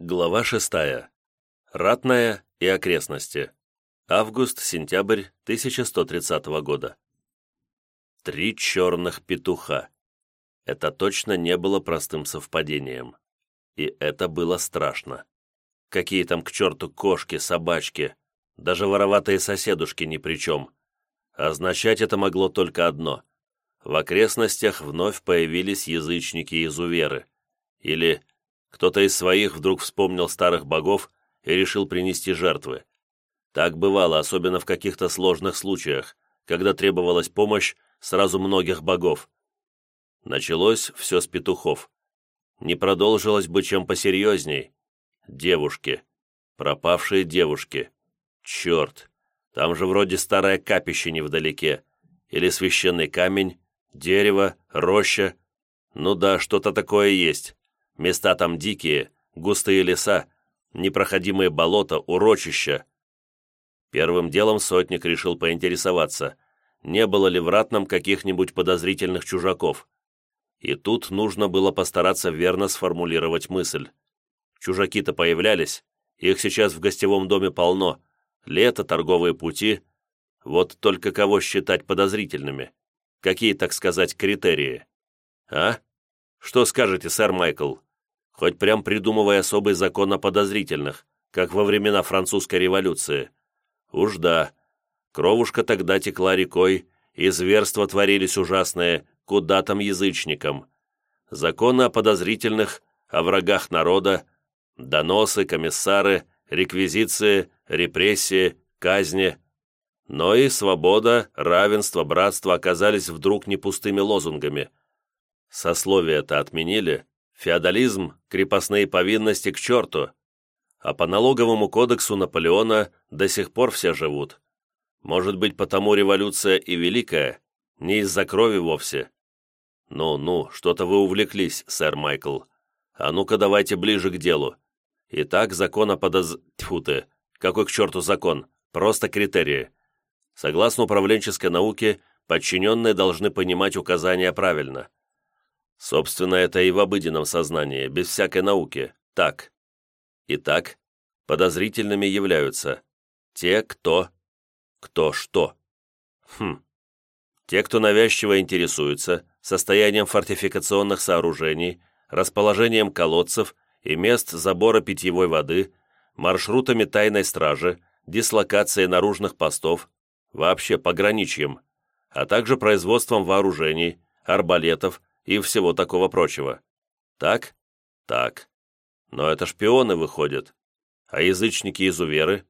Глава шестая. Ратная и окрестности. Август-сентябрь 1130 года. Три черных петуха. Это точно не было простым совпадением. И это было страшно. Какие там к черту кошки, собачки. Даже вороватые соседушки ни при чем. Означать это могло только одно. В окрестностях вновь появились язычники-изуверы. Или кто-то из своих вдруг вспомнил старых богов и решил принести жертвы. Так бывало, особенно в каких-то сложных случаях, когда требовалась помощь сразу многих богов. Началось все с петухов. Не продолжилось бы чем посерьезней. Девушки. Пропавшие девушки. Черт, там же вроде старое капище невдалеке. Или священный камень, дерево, роща. Ну да, что-то такое есть. Места там дикие, густые леса, непроходимые болота, урочища. Первым делом сотник решил поинтересоваться, не было ли в ратном каких-нибудь подозрительных чужаков. И тут нужно было постараться верно сформулировать мысль. Чужаки-то появлялись, их сейчас в гостевом доме полно, лето, торговые пути. Вот только кого считать подозрительными? Какие, так сказать, критерии? А? Что скажете, сэр Майкл? Хоть прям придумывая особый закон о подозрительных, как во времена французской революции. Уж да, кровушка тогда текла рекой, и зверства творились ужасные, куда там язычникам. Законы о подозрительных, о врагах народа, доносы, комиссары, реквизиции, репрессии, казни. Но и свобода, равенство, братство оказались вдруг не пустыми лозунгами. Сословие-то отменили, Феодализм, крепостные повинности к черту. А по налоговому кодексу Наполеона до сих пор все живут. Может быть, потому революция и великая, не из-за крови вовсе. Ну-ну, что-то вы увлеклись, сэр Майкл. А ну-ка давайте ближе к делу. Итак, закон о подоз... Тьфу ты, какой к черту закон? Просто критерии. Согласно управленческой науке, подчиненные должны понимать указания правильно. Собственно, это и в обыденном сознании, без всякой науки. Так. Итак, подозрительными являются те, кто... Кто что. Хм. Те, кто навязчиво интересуется состоянием фортификационных сооружений, расположением колодцев и мест забора питьевой воды, маршрутами тайной стражи, дислокацией наружных постов, вообще пограничьем, а также производством вооружений, арбалетов, и всего такого прочего. Так? Так. Но это шпионы выходят. А язычники-изуверы?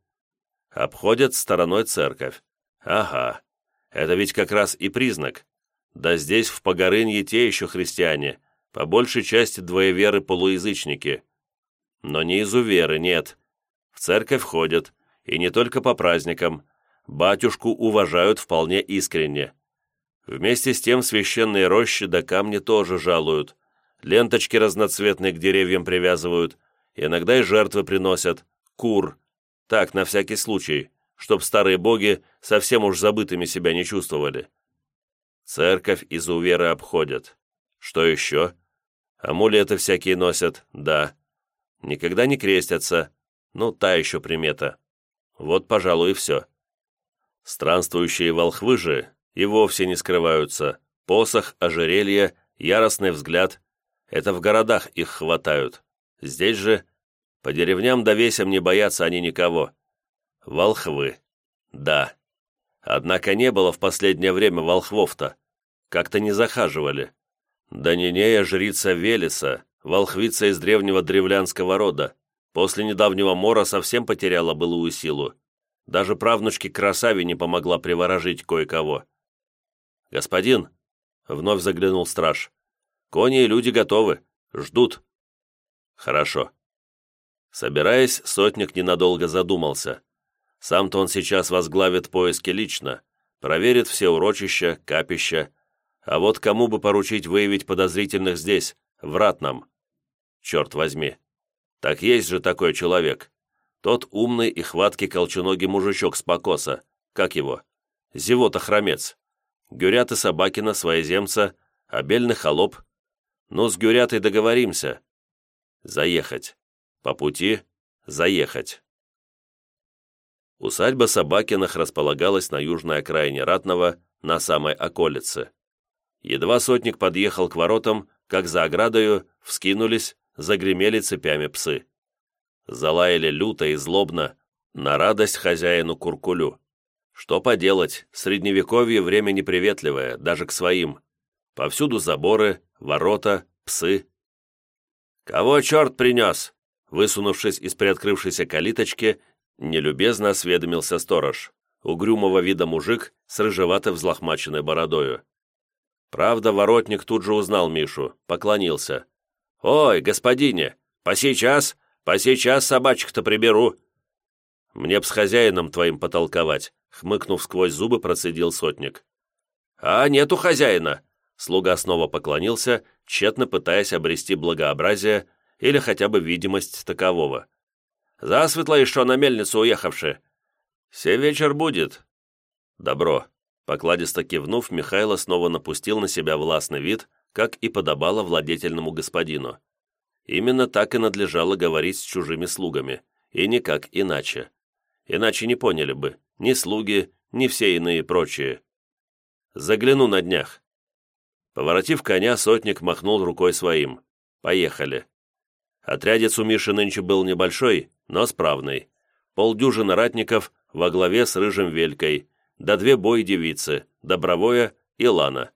Обходят стороной церковь. Ага. Это ведь как раз и признак. Да здесь, в Погорынье, те еще христиане, по большей части двоеверы-полуязычники. Но не изуверы, нет. В церковь ходят, и не только по праздникам. Батюшку уважают вполне искренне. Вместе с тем священные рощи до камни тоже жалуют. Ленточки разноцветные к деревьям привязывают. Иногда и жертвы приносят. Кур. Так, на всякий случай, чтоб старые боги совсем уж забытыми себя не чувствовали. Церковь из уверы обходят. Что еще? Амулеты всякие носят, да. Никогда не крестятся. Ну, та еще примета. Вот, пожалуй, и все. Странствующие волхвы же и вовсе не скрываются. Посох, ожерелье, яростный взгляд. Это в городах их хватают. Здесь же по деревням да весям не боятся они никого. Волхвы. Да. Однако не было в последнее время волхвов-то. Как-то не захаживали. Да Нинея жрица Велеса, волхвица из древнего древлянского рода, после недавнего мора совсем потеряла былую силу. Даже правнучке красаве не помогла приворожить кое-кого. «Господин!» — вновь заглянул страж. «Кони и люди готовы. Ждут». «Хорошо». Собираясь, сотник ненадолго задумался. Сам-то он сейчас возглавит поиски лично, проверит все урочища, капища. А вот кому бы поручить выявить подозрительных здесь, в Ратном? Черт возьми. Так есть же такой человек. Тот умный и хваткий колченогий мужичок с покоса. Как его? Зевота-хромец. Гюрят и Собакина, своеземца, обельный холоп. Ну, с Гюрятой договоримся. Заехать. По пути заехать. Усадьба Собакиных располагалась на южной окраине Ратного, на самой околице. Едва сотник подъехал к воротам, как за оградою вскинулись, загремели цепями псы. Залаяли люто и злобно, на радость хозяину Куркулю. Что поделать, средневековье время неприветливое, даже к своим. Повсюду заборы, ворота, псы. «Кого черт принес?» Высунувшись из приоткрывшейся калиточки, нелюбезно осведомился сторож, угрюмого вида мужик с рыжевато взлохмаченной бородою. Правда, воротник тут же узнал Мишу, поклонился. «Ой, господине, посейчас, посейчас собачек-то приберу!» «Мне б с хозяином твоим потолковать», хмыкнув сквозь зубы, процедил сотник. «А нету хозяина!» Слуга снова поклонился, тщетно пытаясь обрести благообразие или хотя бы видимость такового. «Засветло еще на мельницу уехавши!» «Се вечер будет!» «Добро!» Покладисто кивнув, Михайло снова напустил на себя властный вид, как и подобало владетельному господину. Именно так и надлежало говорить с чужими слугами, и никак иначе. Иначе не поняли бы ни слуги, ни все иные прочие. «Загляну на днях». Поворотив коня, сотник махнул рукой своим. «Поехали». Отрядец у Миши нынче был небольшой, но справный. Полдюжины ратников во главе с Рыжим Велькой, да две бой-девицы, Добровое и Лана.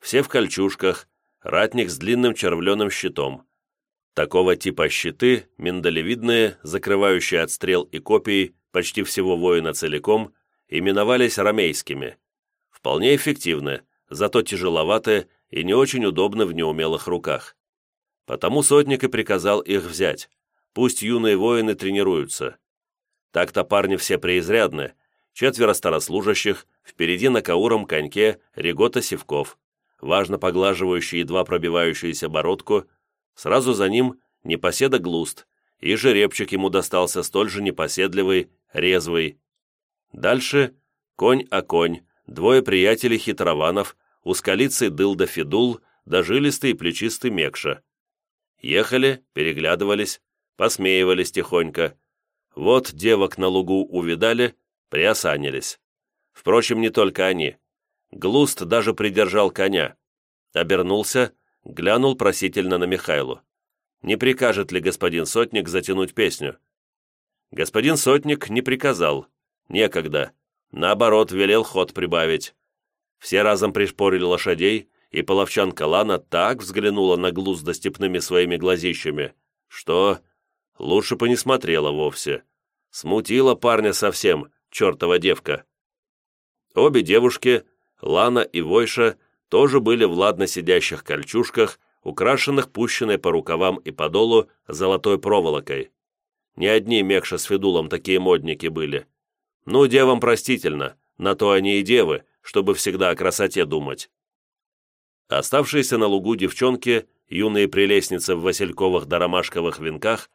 Все в кольчужках, ратник с длинным червленым щитом. Такого типа щиты, миндалевидные, закрывающие от стрел и копий почти всего воина целиком, именовались ромейскими. Вполне эффективны, зато тяжеловаты и не очень удобны в неумелых руках. Потому сотник и приказал их взять. Пусть юные воины тренируются. Так-то парни все преизрядны, четверо старослужащих, впереди на кауром коньке Регота Севков, важно поглаживающий едва пробивающуюся бородку, сразу за ним непоседа Глуст, и жеребчик ему достался столь же непоседливый, резвый. Дальше конь о конь, двое приятелей хитрованов, ускалицый дылда Федул, да жилистый и плечистый Мекша. Ехали, переглядывались, посмеивались тихонько. Вот девок на лугу увидали, приосанились. Впрочем, не только они. Глуст даже придержал коня. Обернулся, глянул просительно на Михайлу. Не прикажет ли господин Сотник затянуть песню? Господин Сотник не приказал. Некогда. Наоборот, велел ход прибавить. Все разом пришпорили лошадей, и половчанка Лана так взглянула на Глузда степными своими глазищами, что лучше бы не смотрела вовсе. Смутила парня совсем, чертова девка. Обе девушки, Лана и Войша, тоже были в ладно сидящих кольчужках, украшенных пущенной по рукавам и подолу золотой проволокой. Не одни Мекша с Федулом такие модники были. Ну, девам простительно, на то они и девы, чтобы всегда о красоте думать. Оставшиеся на лугу девчонки, юные прелестницы в васильковых да ромашковых венках,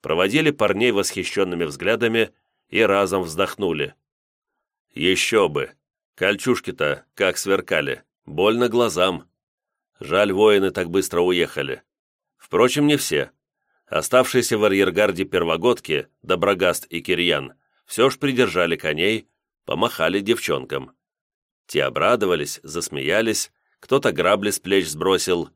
проводили парней восхищенными взглядами и разом вздохнули. Еще бы! Кольчушки-то как сверкали, больно глазам. Жаль, воины так быстро уехали. Впрочем, не все. Оставшиеся в арьергарде первогодки, Доброгаст и Кирьян, все ж придержали коней, помахали девчонкам. Те обрадовались, засмеялись, кто-то грабли с плеч сбросил.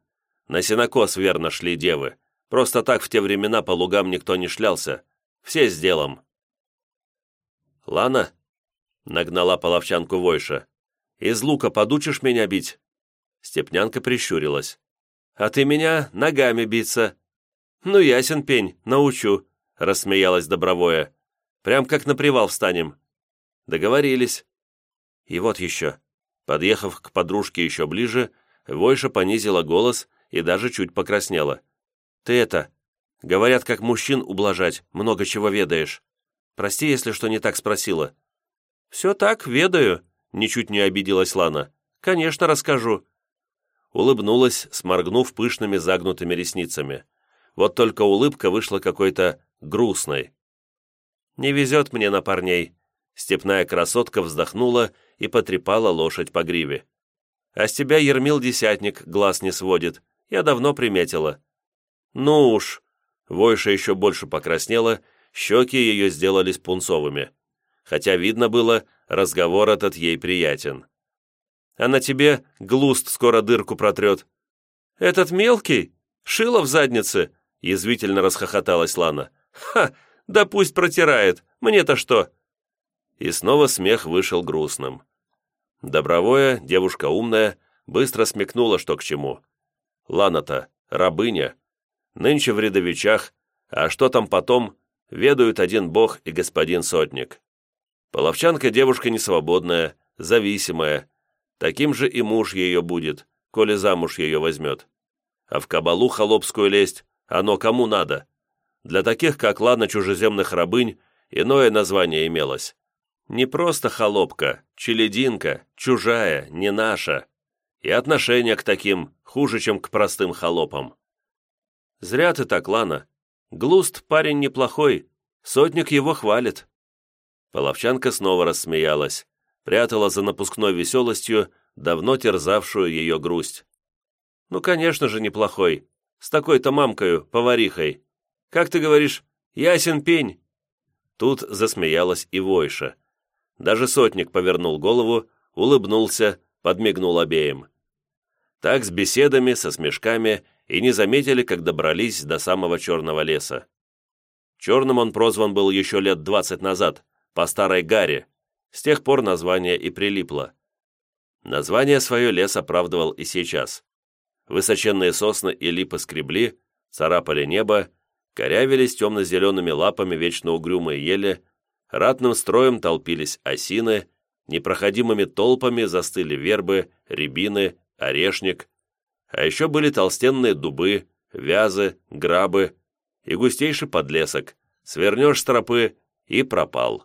На сенокос верно шли девы. Просто так в те времена по лугам никто не шлялся. Все с делом. «Лана?» — нагнала половчанку Войша. «Из лука подучишь меня бить?» Степнянка прищурилась. «А ты меня ногами биться». «Ну, ясен пень, научу», — рассмеялась Добровое. «Прям как на привал встанем». Договорились. И вот еще. Подъехав к подружке еще ближе, Войша понизила голос и даже чуть покраснела. «Ты это... Говорят, как мужчин ублажать, много чего ведаешь. Прости, если что не так спросила». «Все так, ведаю», — ничуть не обиделась Лана. «Конечно, расскажу». Улыбнулась, сморгнув пышными загнутыми ресницами. Вот только улыбка вышла какой-то грустной. «Не везет мне на парней», — степная красотка вздохнула и потрепала лошадь по гриве. «А с тебя Ермил Десятник глаз не сводит, я давно приметила». «Ну уж», Войша еще больше покраснела, щеки ее сделались пунцовыми. Хотя видно было, разговор этот ей приятен. «А на тебе глуст скоро дырку протрет». «Этот мелкий? Шило в заднице?» Язвительно расхохоталась Лана. «Ха! Да пусть протирает! Мне-то что?» И снова смех вышел грустным. Добровое, девушка умная, быстро смекнула, что к чему. Лана-то рабыня. Нынче в рядовичах, а что там потом, ведают один бог и господин сотник. Половчанка девушка несвободная, зависимая. Таким же и муж ее будет, коли замуж ее возьмет. А в кабалу холопскую лезть, оно кому надо? Для таких, как Лана чужеземных рабынь, иное название имелось. Не просто холопка, челединка, чужая, не наша. И отношение к таким хуже, чем к простым холопам. Зря ты так, Лана. Глуст парень неплохой, сотник его хвалит. Половчанка снова рассмеялась, прятала за напускной веселостью давно терзавшую ее грусть. «Ну, конечно же, неплохой. С такой-то мамкою, поварихой. Как ты говоришь, ясен пень?» Тут засмеялась и Войша. Даже сотник повернул голову, улыбнулся, подмигнул обеим. Так с беседами, со смешками и не заметили, как добрались до самого черного леса. Черным он прозван был еще лет двадцать назад, по старой Гаре. С тех пор название и прилипло. Название свое лес оправдывал и сейчас. Высоченные сосны и липы скребли, царапали небо, корявились темно-зелеными лапами вечно угрюмые ели, ратным строем толпились осины, непроходимыми толпами застыли вербы, рябины, орешник, а еще были толстенные дубы, вязы, грабы и густейший подлесок, свернешь с тропы и пропал.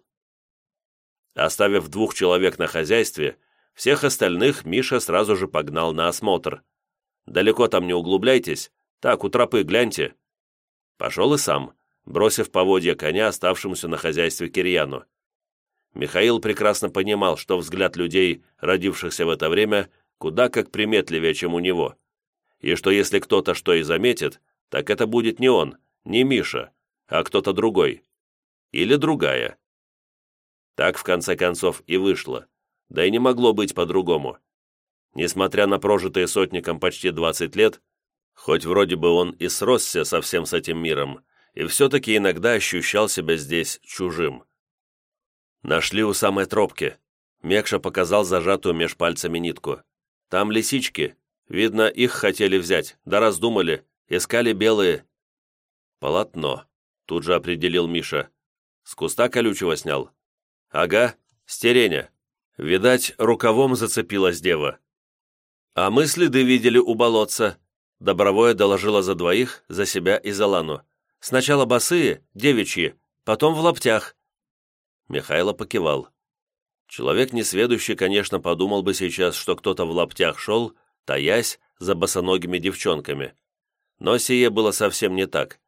Оставив двух человек на хозяйстве, всех остальных Миша сразу же погнал на осмотр. «Далеко там не углубляйтесь, так, у тропы гляньте». Пошел и сам, бросив поводья коня оставшемуся на хозяйстве Кирьяну. Михаил прекрасно понимал, что взгляд людей, родившихся в это время, куда как приметливее, чем у него, и что если кто-то что и заметит, так это будет не он, не Миша, а кто-то другой. Или другая. Так, в конце концов, и вышло. Да и не могло быть по-другому. Несмотря на прожитые сотником почти 20 лет, хоть вроде бы он и сросся совсем с этим миром, и все-таки иногда ощущал себя здесь чужим. Нашли у самой тропки. Мекша показал зажатую меж пальцами нитку. Там лисички. Видно, их хотели взять, да раздумали. Искали белые. Полотно. Тут же определил Миша. С куста колючего снял. «Ага, стереня. Видать, рукавом зацепилась дева». «А мы следы видели у болотца», — Добровое доложила за двоих, за себя и за Лану. «Сначала босые, девичьи, потом в лаптях». Михайло покивал. Человек несведущий, конечно, подумал бы сейчас, что кто-то в лаптях шел, таясь за босоногими девчонками. Но сие было совсем не так.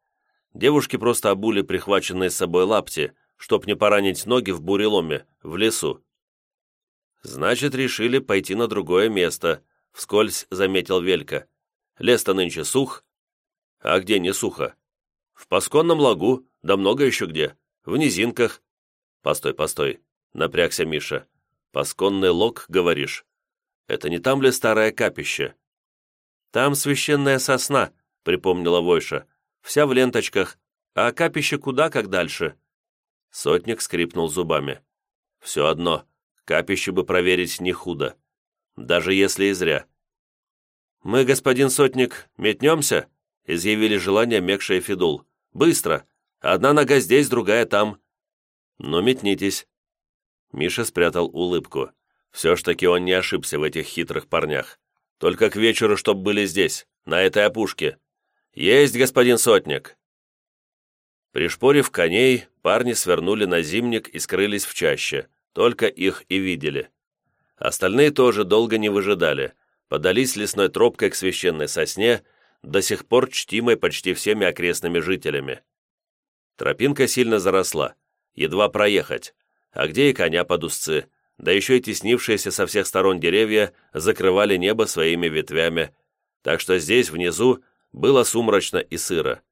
Девушки просто обули прихваченные с собой лапти, чтоб не поранить ноги в буреломе, в лесу. Значит, решили пойти на другое место, вскользь заметил Велька. Лес-то нынче сух. А где не сухо? В Пасконном лагу, да много еще где. В низинках. Постой, постой, напрягся Миша. Пасконный лог, говоришь? Это не там ли старое капище? Там священная сосна, припомнила Войша. Вся в ленточках, а капище куда как дальше. Сотник скрипнул зубами. «Все одно, капище бы проверить не худо. Даже если и зря». «Мы, господин Сотник, метнемся?» изъявили желание Мекша и Федул. «Быстро! Одна нога здесь, другая там». «Ну, метнитесь». Миша спрятал улыбку. Все ж таки он не ошибся в этих хитрых парнях. Только к вечеру, чтоб были здесь, на этой опушке. «Есть, господин Сотник!» Пришпорив коней, парни свернули на зимник и скрылись в чаще, только их и видели. Остальные тоже долго не выжидали, подались лесной тропкой к священной сосне, до сих пор чтимой почти всеми окрестными жителями. Тропинка сильно заросла, едва проехать, а где и коня под узцы, да еще и теснившиеся со всех сторон деревья закрывали небо своими ветвями, так что здесь, внизу, было сумрачно и сыро.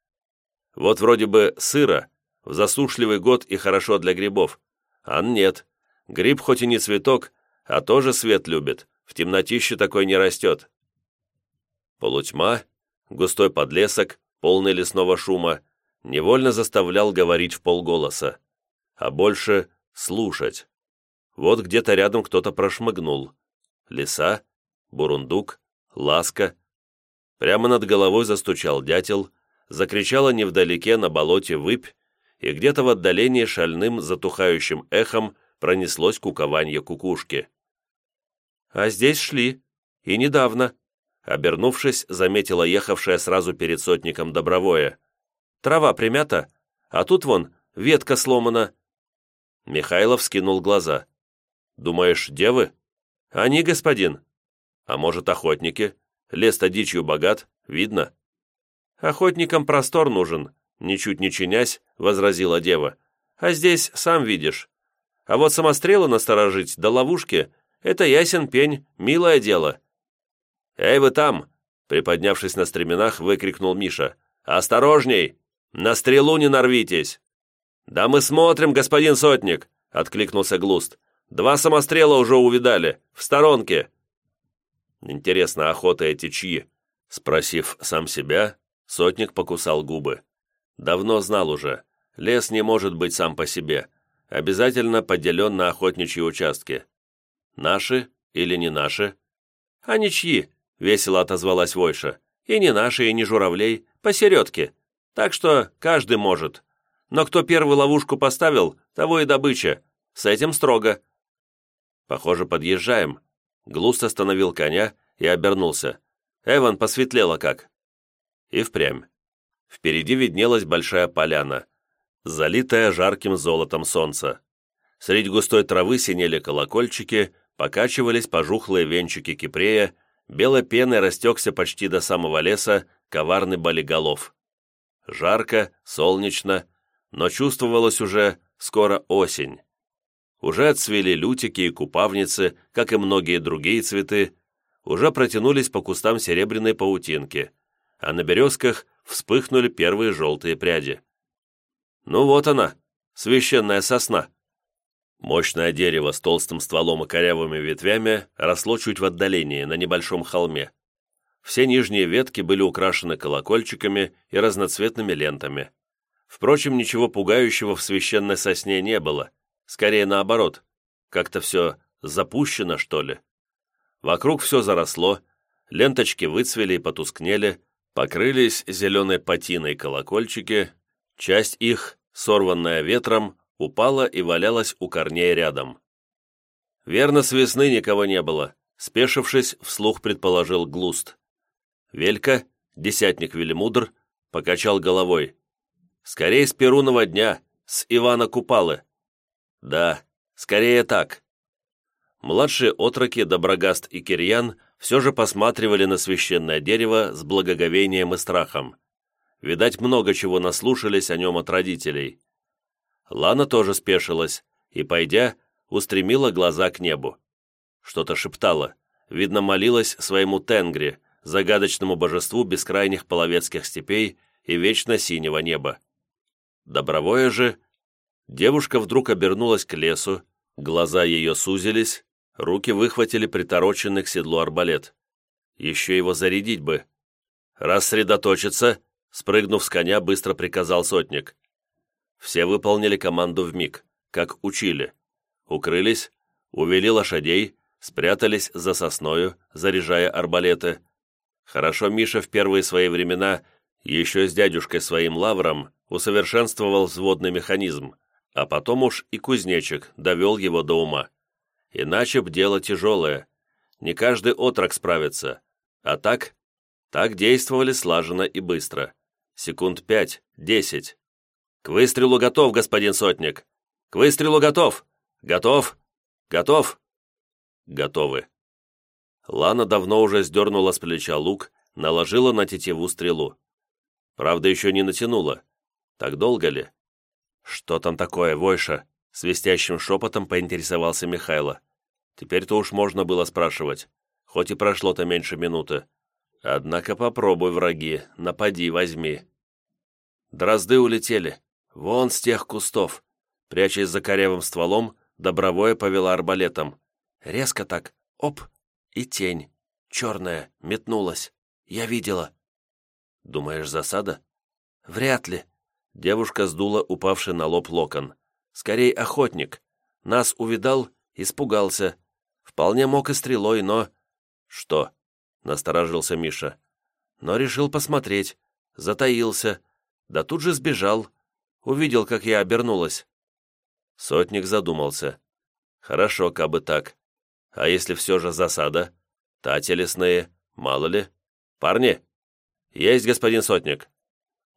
Вот вроде бы сыро, в засушливый год и хорошо для грибов. А нет. Гриб хоть и не цветок, а тоже свет любит. В темнотище такой не растет. Полутьма, густой подлесок, полный лесного шума, невольно заставлял говорить в полголоса, а больше слушать. Вот где-то рядом кто-то прошмыгнул. Лиса, бурундук, ласка. Прямо над головой застучал дятел, закричала невдалеке на болоте выпь, и где-то в отдалении шальным затухающим эхом пронеслось кукование кукушки. «А здесь шли. И недавно», — обернувшись, заметила ехавшая сразу перед сотником Добровое. «Трава примята, а тут вон ветка сломана». Михайлов скинул глаза. «Думаешь, девы?» «Они, господин». «А может, охотники? Лес-то дичью богат, видно». «Охотникам простор нужен», — ничуть не чинясь, возразила дева. «А здесь сам видишь. А вот самострелы насторожить до ловушки — это ясен пень, милое дело». «Эй, вы там!» — приподнявшись на стременах, выкрикнул Миша. «Осторожней! На стрелу не нарвитесь!» «Да мы смотрим, господин сотник!» — откликнулся Глуст. «Два самострела уже увидали, в сторонке!» «Интересно, охота эти чьи?» Спросив сам себя, Сотник покусал губы. Давно знал уже, лес не может быть сам по себе, обязательно поделен на охотничьи участки. Наши или не наши? А ничьи, весело отозвалась Войша. И не наши, и не журавлей, посередке. Так что каждый может. Но кто первую ловушку поставил, того и добыча. С этим строго. Похоже, подъезжаем. Глуст остановил коня и обернулся. Эван посветлело как. И впрямь. Впереди виднелась большая поляна, залитая жарким золотом солнца. Среди густой травы синели колокольчики, покачивались пожухлые венчики кипрея, белой пеной растекся почти до самого леса коварный болиголов. Жарко, солнечно, но чувствовалось уже скоро осень. Уже отцвели лютики и купавницы, как и многие другие цветы, уже протянулись по кустам серебряной паутинки – а на березках вспыхнули первые желтые пряди. Ну вот она, священная сосна. Мощное дерево с толстым стволом и корявыми ветвями росло чуть в отдалении, на небольшом холме. Все нижние ветки были украшены колокольчиками и разноцветными лентами. Впрочем, ничего пугающего в священной сосне не было. Скорее наоборот. Как-то все запущено, что ли. Вокруг все заросло, ленточки выцвели и потускнели, покрылись зеленой патиной колокольчики, часть их, сорванная ветром, упала и валялась у корней рядом. Верно, с весны никого не было, спешившись, вслух предположил Глуст. Велька, десятник Велимудр, покачал головой. «Скорее с Перунова дня, с Ивана Купалы». «Да, скорее так». Младшие отроки Доброгаст и Кирьян все же посматривали на священное дерево с благоговением и страхом. Видать, много чего наслушались о нем от родителей. Лана тоже спешилась и, пойдя, устремила глаза к небу. Что-то шептала, видно, молилась своему Тенгре, загадочному божеству бескрайних половецких степей и вечно синего неба. Добровое же, девушка вдруг обернулась к лесу, глаза ее сузились, Руки выхватили притороченный к седлу арбалет. Еще его зарядить бы. «Рассредоточиться!» Спрыгнув с коня, быстро приказал сотник. Все выполнили команду в миг, как учили. Укрылись, увели лошадей, спрятались за сосною, заряжая арбалеты. Хорошо Миша в первые свои времена еще с дядюшкой своим лавром усовершенствовал взводный механизм, а потом уж и кузнечик довел его до ума. Иначе б дело тяжелое. Не каждый отрок справится. А так? Так действовали слаженно и быстро. Секунд пять, десять. «К выстрелу готов, господин сотник! К выстрелу готов! Готов! Готов!» «Готовы!» Лана давно уже сдернула с плеча лук, наложила на тетиву стрелу. Правда, еще не натянула. Так долго ли? «Что там такое, Войша?» Свистящим шепотом поинтересовался Михайло. Теперь-то уж можно было спрашивать, хоть и прошло-то меньше минуты. Однако попробуй, враги, напади, возьми. Дрозды улетели. Вон с тех кустов. Прячась за корявым стволом, Добровое повела арбалетом. Резко так. Оп! И тень. Черная. Метнулась. Я видела. Думаешь, засада? Вряд ли. Девушка сдула упавший на лоб локон. Скорей охотник. Нас увидал, испугался. Вполне мог и стрелой, но... Что? Насторожился Миша. Но решил посмотреть. Затаился. Да тут же сбежал. Увидел, как я обернулась. Сотник задумался. Хорошо, кабы так. А если все же засада? Тати лесные, мало ли. Парни? Есть, господин Сотник.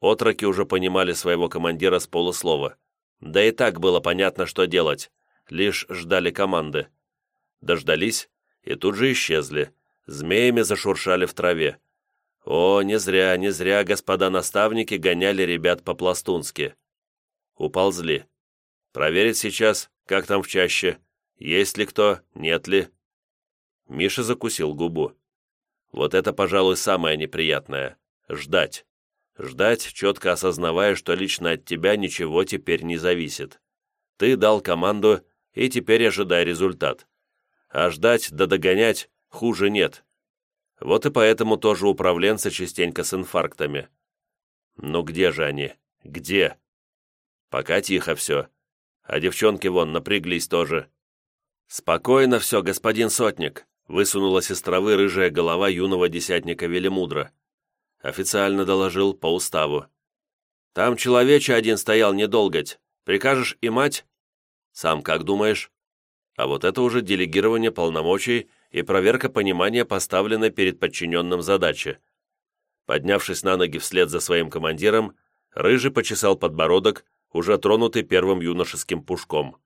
Отроки уже понимали своего командира с полуслова. Да и так было понятно, что делать. Лишь ждали команды. Дождались и тут же исчезли. Змеями зашуршали в траве. О, не зря, не зря господа наставники гоняли ребят по-пластунски. Уползли. Проверить сейчас, как там в чаще, есть ли кто, нет ли. Миша закусил губу. Вот это, пожалуй, самое неприятное. Ждать. Ждать, четко осознавая, что лично от тебя ничего теперь не зависит. Ты дал команду, и теперь ожидай результат. А ждать да догонять хуже нет. Вот и поэтому тоже управленцы частенько с инфарктами. Ну где же они? Где? Пока тихо все. А девчонки вон напряглись тоже. «Спокойно все, господин Сотник», — высунула из рыжая голова юного десятника Велимудра. Официально доложил по уставу. «Там человече один стоял недолготь. Прикажешь и мать?» «Сам как думаешь?» А вот это уже делегирование полномочий и проверка понимания поставленной перед подчиненным задачи. Поднявшись на ноги вслед за своим командиром, Рыжий почесал подбородок, уже тронутый первым юношеским пушком.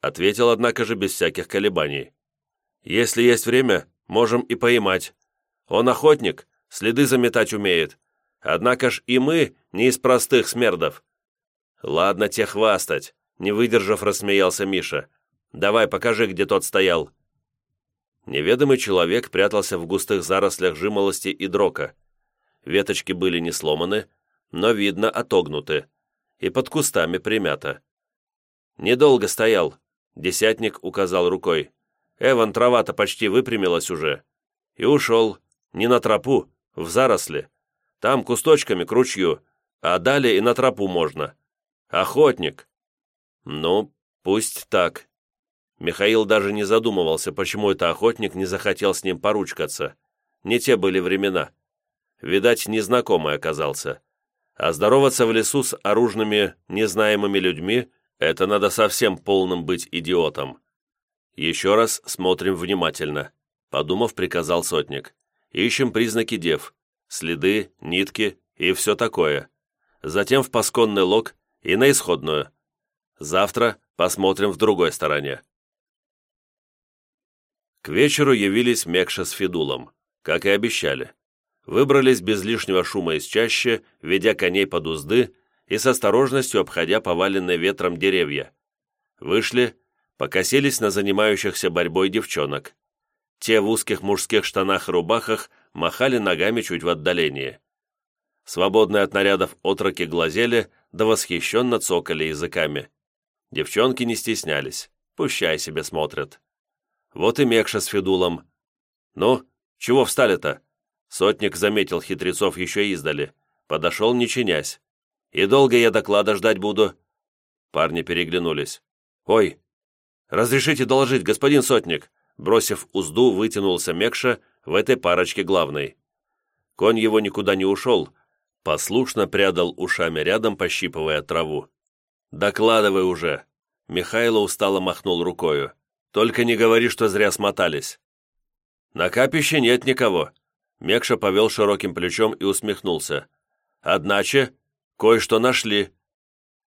Ответил, однако же, без всяких колебаний. «Если есть время, можем и поймать. Он охотник, следы заметать умеет. Однако ж и мы не из простых смердов». «Ладно те хвастать», — не выдержав, рассмеялся Миша. «Давай, покажи, где тот стоял». Неведомый человек прятался в густых зарослях жимолости и дрока. Веточки были не сломаны, но, видно, отогнуты, и под кустами примято. «Недолго стоял», — десятник указал рукой. «Эван, трава-то почти выпрямилась уже». И ушел, не на тропу, в заросли. Там кусточками к ручью, а далее и на тропу можно. Охотник. Ну, пусть так. Михаил даже не задумывался, почему это охотник не захотел с ним поручкаться. Не те были времена. Видать, незнакомый оказался. А здороваться в лесу с оружными, незнаемыми людьми – это надо совсем полным быть идиотом. Еще раз смотрим внимательно. Подумав, приказал сотник. Ищем признаки дев, следы, нитки и все такое. Затем в пасконный лог и на исходную. Завтра посмотрим в другой стороне. К вечеру явились Мекша с Федулом, как и обещали. Выбрались без лишнего шума из чаще, ведя коней под узды и с осторожностью обходя поваленные ветром деревья. Вышли, покосились на занимающихся борьбой девчонок. Те в узких мужских штанах и рубахах махали ногами чуть в отдалении. Свободные от нарядов отроки глазели, да восхищенно цокали языками. Девчонки не стеснялись, пущай себе смотрят. Вот и Мекша с Федулом. «Ну, чего встали-то?» Сотник заметил хитрецов еще издали. Подошел, не чинясь. «И долго я доклада ждать буду?» Парни переглянулись. «Ой, разрешите доложить, господин Сотник?» Бросив узду, вытянулся Мекша в этой парочке главной. Конь его никуда не ушел, послушно прядал ушами рядом, пощипывая траву. «Докладывай уже!» Михайло устало махнул рукою. Только не говори, что зря смотались». «На капище нет никого». Мекша повел широким плечом и усмехнулся. «Одначе, кое-что нашли».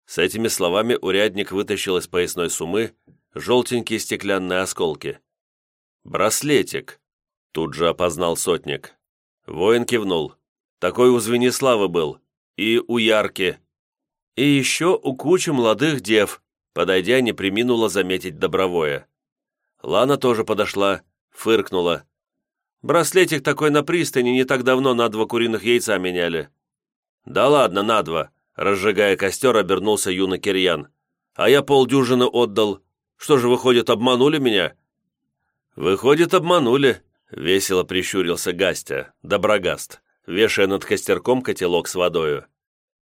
С этими словами урядник вытащил из поясной сумы желтенькие стеклянные осколки. «Браслетик», — тут же опознал сотник. Воин кивнул. «Такой у Звениславы был. И у Ярки. И еще у кучи молодых дев», подойдя, не приминула заметить добровое. Лана тоже подошла, фыркнула. «Браслетик такой на пристани не так давно на два куриных яйца меняли». «Да ладно, на два. разжигая костер, обернулся юный Кирьян. «А я полдюжины отдал. Что же, выходит, обманули меня?» «Выходит, обманули», — весело прищурился Гастя, доброгаст, вешая над костерком котелок с водою.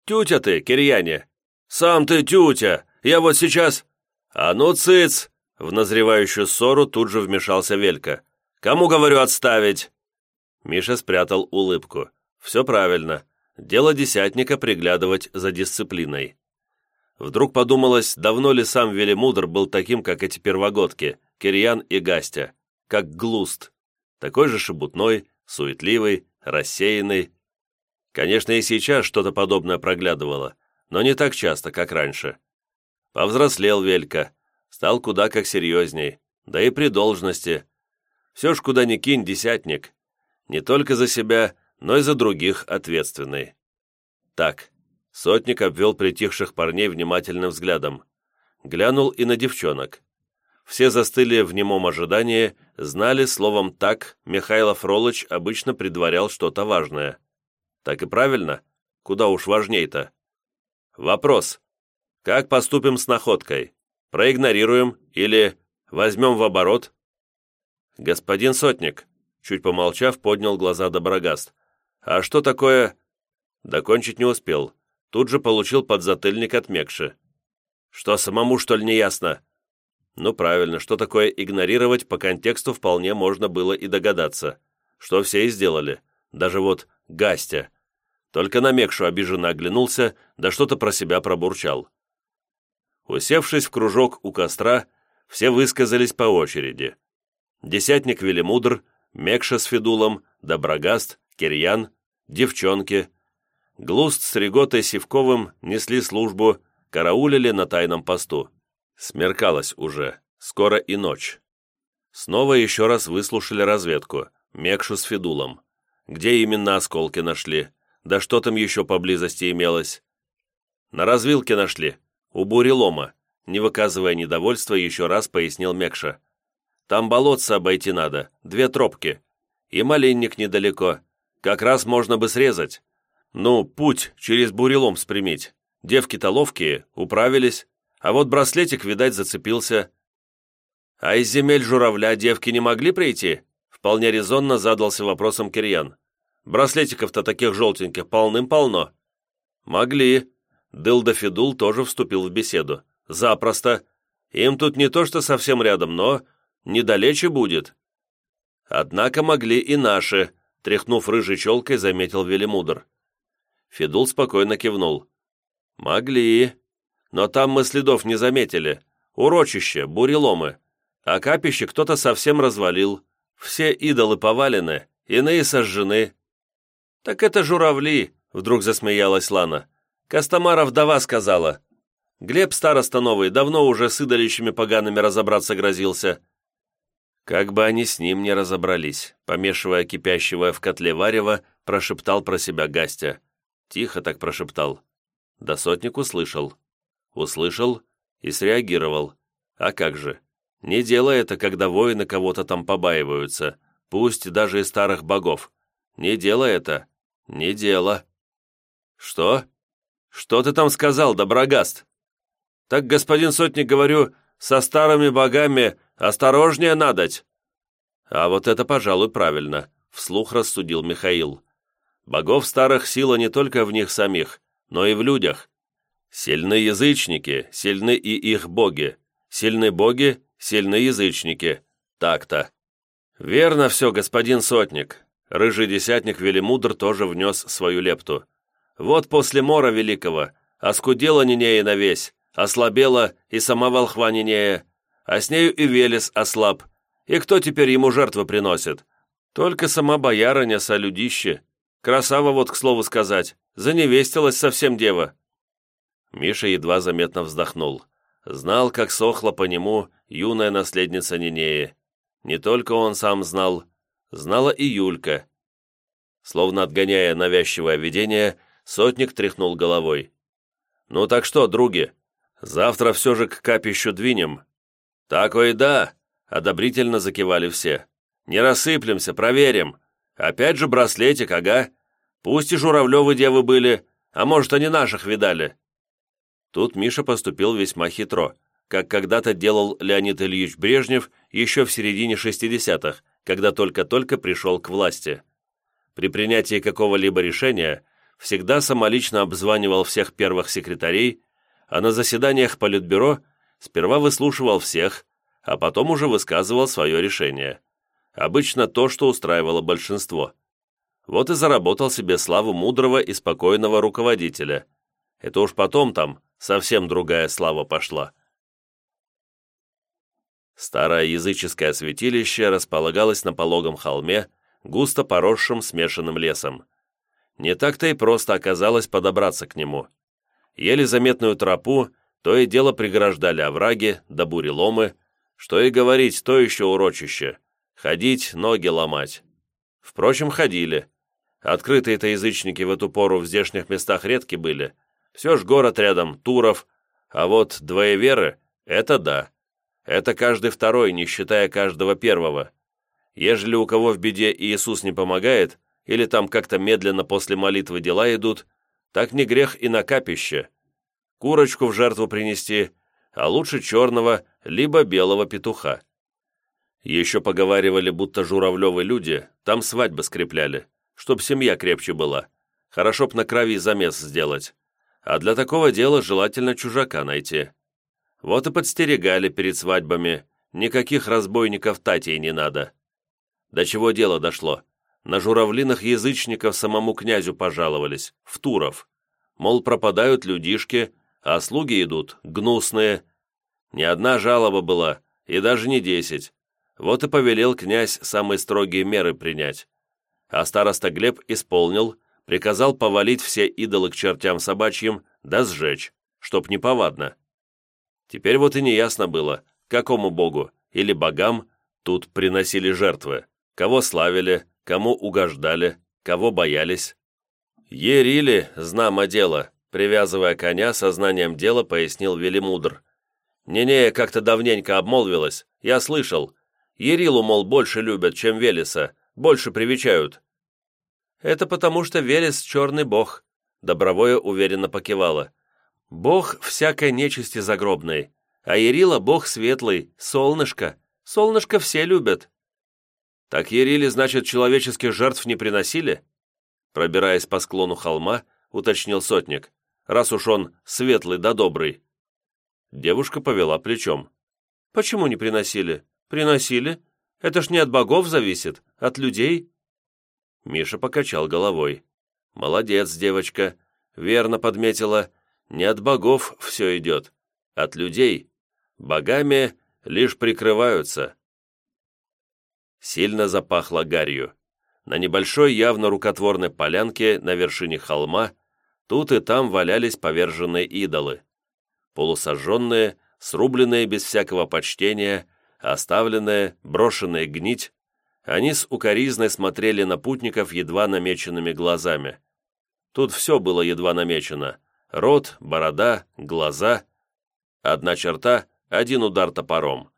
«Тютя ты, Кирьяне!» «Сам ты тютя! Я вот сейчас...» «А ну, цыц!» В назревающую ссору тут же вмешался Велька. «Кому, говорю, отставить?» Миша спрятал улыбку. «Все правильно. Дело десятника приглядывать за дисциплиной». Вдруг подумалось, давно ли сам Велимудр был таким, как эти первогодки, Кирьян и Гастя, как Глуст, такой же шебутной, суетливый, рассеянный. Конечно, и сейчас что-то подобное проглядывало, но не так часто, как раньше. Повзрослел Велька, стал куда как серьезней, да и при должности. Все ж куда ни кинь, десятник. Не только за себя, но и за других ответственный. Так, сотник обвел притихших парней внимательным взглядом. Глянул и на девчонок. Все застыли в немом ожидании, знали, словом «так» Михайлов Ролыч обычно предварял что-то важное. Так и правильно? Куда уж важней-то? Вопрос. Как поступим с находкой? Проигнорируем или возьмем в оборот? Господин Сотник, чуть помолчав, поднял глаза Доброгаст. А что такое... Докончить не успел. Тут же получил подзатыльник от Мекши. Что, самому, что ли, не ясно? Ну, правильно, что такое игнорировать, по контексту вполне можно было и догадаться. Что все и сделали. Даже вот Гастя. Только на Мекшу обиженно оглянулся, да что-то про себя пробурчал. Усевшись в кружок у костра, все высказались по очереди. Десятник Велимудр, Мекша с Федулом, Доброгаст, Кирьян, девчонки. Глуст с Реготой Сивковым несли службу, караулили на тайном посту. Смеркалось уже, скоро и ночь. Снова еще раз выслушали разведку, Мекшу с Федулом. Где именно осколки нашли, да что там еще поблизости имелось. На развилке нашли, у бурелома, не выказывая недовольства, еще раз пояснил Мекша. Там болотце обойти надо, две тропки. И малинник недалеко. Как раз можно бы срезать. Ну, путь через бурелом спрямить. Девки-то ловкие, управились. А вот браслетик, видать, зацепился. А из земель журавля девки не могли прийти? Вполне резонно задался вопросом Кирьян. Браслетиков-то таких желтеньких полным-полно. Могли, Дылда Федул тоже вступил в беседу. «Запросто. Им тут не то что совсем рядом, но недалече будет». «Однако могли и наши», — тряхнув рыжей челкой, заметил Велимудр. Федул спокойно кивнул. «Могли. Но там мы следов не заметили. Урочище, буреломы. А капище кто-то совсем развалил. Все идолы повалены, иные сожжены». «Так это журавли», — вдруг засмеялась Лана. Костомара вдова сказала. Глеб староста новый давно уже с идолищами погаными разобраться грозился. Как бы они с ним не разобрались, помешивая кипящего в котле варева, прошептал про себя Гастя. Тихо так прошептал. Да сотник услышал. Услышал и среагировал. А как же? Не дело это, когда воины кого-то там побаиваются, пусть даже и старых богов. Не дело это. Не дело. Что? «Что ты там сказал, Доброгаст?» «Так, господин сотник, говорю, со старыми богами осторожнее надоть». «А вот это, пожалуй, правильно», — вслух рассудил Михаил. «Богов старых сила не только в них самих, но и в людях. Сильны язычники, сильны и их боги. Сильны боги, сильны язычники. Так-то». «Верно все, господин сотник». Рыжий десятник Велимудр тоже внес свою лепту. Вот после мора великого оскудела Нинея навесь, ослабела и сама волхва Нинея, а с нею и Велес ослаб. И кто теперь ему жертвы приносит? Только сама боярыня солюдище. Красава вот, к слову сказать, заневестилась совсем дева». Миша едва заметно вздохнул. Знал, как сохла по нему юная наследница Нинеи. Не только он сам знал, знала и Юлька. Словно отгоняя навязчивое видение, Сотник тряхнул головой. «Ну так что, други, завтра все же к капищу двинем?» «Такой да!» — одобрительно закивали все. «Не рассыплемся, проверим. Опять же браслетик, ага. Пусть и Журавлевы девы были, А может, они наших видали?» Тут Миша поступил весьма хитро, как когда-то делал Леонид Ильич Брежнев еще в середине 60-х, когда только-только пришел к власти. При принятии какого-либо решения всегда самолично обзванивал всех первых секретарей, а на заседаниях Политбюро сперва выслушивал всех, а потом уже высказывал свое решение. Обычно то, что устраивало большинство. Вот и заработал себе славу мудрого и спокойного руководителя. Это уж потом там совсем другая слава пошла. Старое языческое святилище располагалось на пологом холме, густо поросшим смешанным лесом. Не так-то и просто оказалось подобраться к нему. Еле заметную тропу то и дело преграждали овраги да буреломы, что и говорить, то еще урочище. Ходить, ноги ломать. Впрочем, ходили. Открытые-то язычники в эту пору в здешних местах редки были. Все ж город рядом, Туров. А вот двоеверы — это да. Это каждый второй, не считая каждого первого. Ежели у кого в беде Иисус не помогает, или там как-то медленно после молитвы дела идут, так не грех и на капище. Курочку в жертву принести, а лучше черного, либо белого петуха. Еще поговаривали, будто журавлевы люди там свадьбы скрепляли, чтоб семья крепче была. Хорошо б на крови замес сделать. А для такого дела желательно чужака найти. Вот и подстерегали перед свадьбами. Никаких разбойников татей не надо. До чего дело дошло? На журавлинах язычников самому князю пожаловались, в Туров. Мол, пропадают людишки, а слуги идут, гнусные. Ни одна жалоба была, и даже не десять. Вот и повелел князь самые строгие меры принять. А староста Глеб исполнил, приказал повалить все идолы к чертям собачьим, да сжечь, чтоб не повадно. Теперь вот и неясно было, какому богу или богам тут приносили жертвы, кого славили, кому угождали, кого боялись. «Ерили, знамо дело», привязывая коня, сознанием дела пояснил Велимудр. «Не-не, как-то давненько обмолвилась, я слышал. Ерилу, мол, больше любят, чем Велеса, больше привечают». «Это потому, что Велес — черный бог», — Добровое уверенно покивала. «Бог всякой нечисти загробной, а Ерила — бог светлый, солнышко. Солнышко все любят». «Так Ерили, значит, человеческих жертв не приносили?» Пробираясь по склону холма, уточнил сотник, раз уж он светлый да добрый. Девушка повела плечом. «Почему не приносили? Приносили. Это ж не от богов зависит, от людей». Миша покачал головой. «Молодец, девочка. Верно подметила. Не от богов все идет. От людей. Богами лишь прикрываются. Сильно запахло гарью. На небольшой, явно рукотворной полянке на вершине холма тут и там валялись поверженные идолы. Полусожженные, срубленные без всякого почтения, оставленные, брошенные гнить, они с укоризной смотрели на путников едва намеченными глазами. Тут все было едва намечено. Рот, борода, глаза. Одна черта, один удар топором.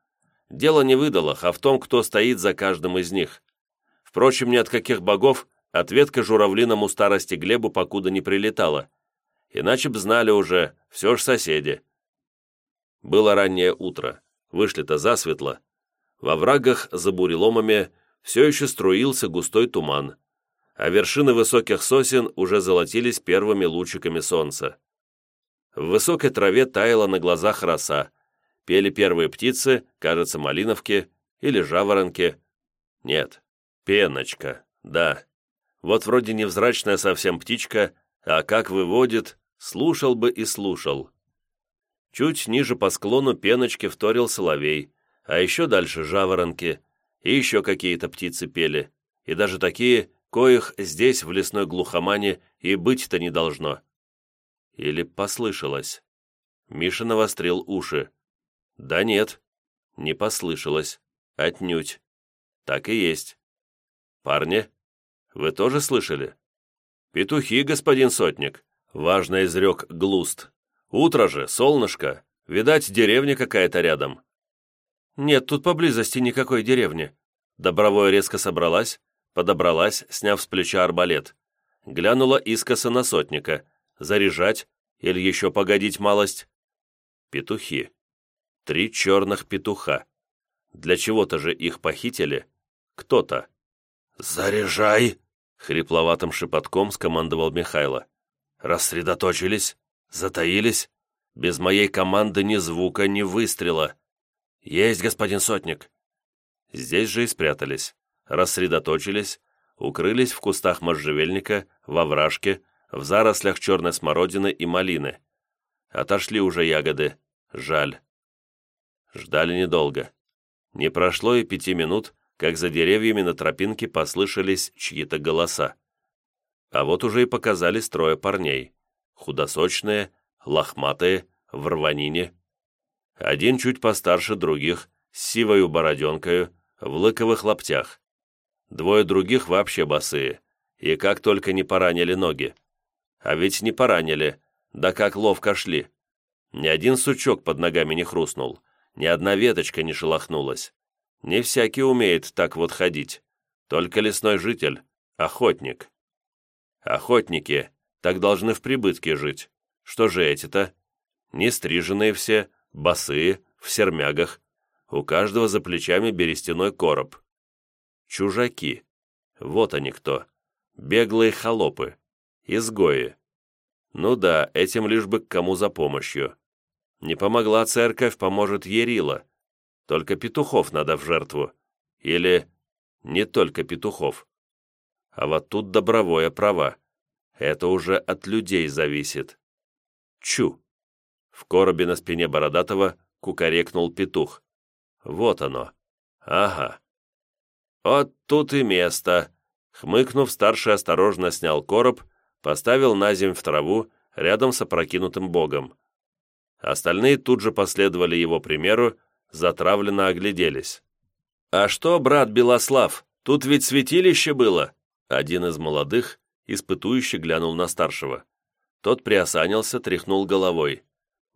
Дело не в идолах, а в том, кто стоит за каждым из них. Впрочем, ни от каких богов ответка журавлиному старости Глебу покуда не прилетала. Иначе б знали уже, все ж соседи. Было раннее утро, вышли-то засветло. Во врагах за буреломами все еще струился густой туман, а вершины высоких сосен уже золотились первыми лучиками солнца. В высокой траве таяла на глазах роса, Пели первые птицы, кажется, малиновки или жаворонки. Нет, пеночка, да. Вот вроде невзрачная совсем птичка, а как выводит, слушал бы и слушал. Чуть ниже по склону пеночки вторил соловей, а еще дальше жаворонки, и еще какие-то птицы пели, и даже такие, коих здесь, в лесной глухомане, и быть-то не должно. Или послышалось. Миша навострил уши. Да нет, не послышалось. Отнюдь. Так и есть. Парни, вы тоже слышали? Петухи, господин сотник, важно изрек Глуст. Утро же, солнышко. Видать, деревня какая-то рядом. Нет тут поблизости никакой деревни. Добровой резко собралась, подобралась, сняв с плеча арбалет. Глянула искоса на сотника. Заряжать? Или еще погодить малость? Петухи. Три черных петуха. Для чего-то же их похитили. Кто-то. «Заряжай!» — хрипловатым шепотком скомандовал Михайло. «Рассредоточились? Затаились? Без моей команды ни звука, ни выстрела. Есть, господин сотник!» Здесь же и спрятались. Рассредоточились, укрылись в кустах можжевельника, во вражке, в зарослях черной смородины и малины. Отошли уже ягоды. Жаль. Ждали недолго. Не прошло и пяти минут, как за деревьями на тропинке послышались чьи-то голоса. А вот уже и показались трое парней. Худосочные, лохматые, в рванине. Один чуть постарше других, с сивою бороденкою, в лыковых лаптях. Двое других вообще босые, и как только не поранили ноги. А ведь не поранили, да как ловко шли. Ни один сучок под ногами не хрустнул, ни одна веточка не шелохнулась. Не всякий умеет так вот ходить, только лесной житель, охотник. Охотники так должны в прибытке жить. Что же эти-то? Не стриженные все, босые, в сермягах. У каждого за плечами берестяной короб. Чужаки. Вот они кто. Беглые холопы. Изгои. Ну да, этим лишь бы к кому за помощью. Не помогла церковь, поможет Ерила. Только петухов надо в жертву. Или не только петухов. А вот тут добровое право. Это уже от людей зависит. Чу. В коробе на спине Бородатого кукарекнул петух. Вот оно. Ага. Вот тут и место. Хмыкнув, старший осторожно снял короб поставил на земь в траву рядом с опрокинутым богом. Остальные тут же последовали его примеру, затравленно огляделись. «А что, брат Белослав, тут ведь святилище было?» Один из молодых, испытующе глянул на старшего. Тот приосанился, тряхнул головой.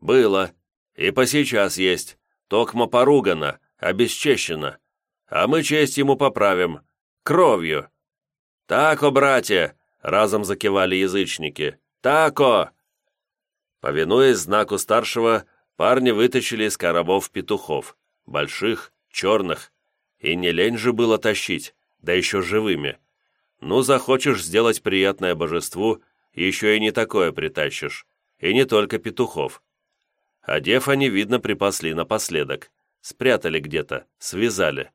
«Было. И по сейчас есть. Токмо поругано, обесчещено. А мы честь ему поправим. Кровью. Так, о, братья, Разом закивали язычники. «Тако!» Повинуясь знаку старшего, парни вытащили из коробов петухов, больших, черных, и не лень же было тащить, да еще живыми. Ну, захочешь сделать приятное божеству, еще и не такое притащишь, и не только петухов. Одев они, видно, припасли напоследок, спрятали где-то, связали.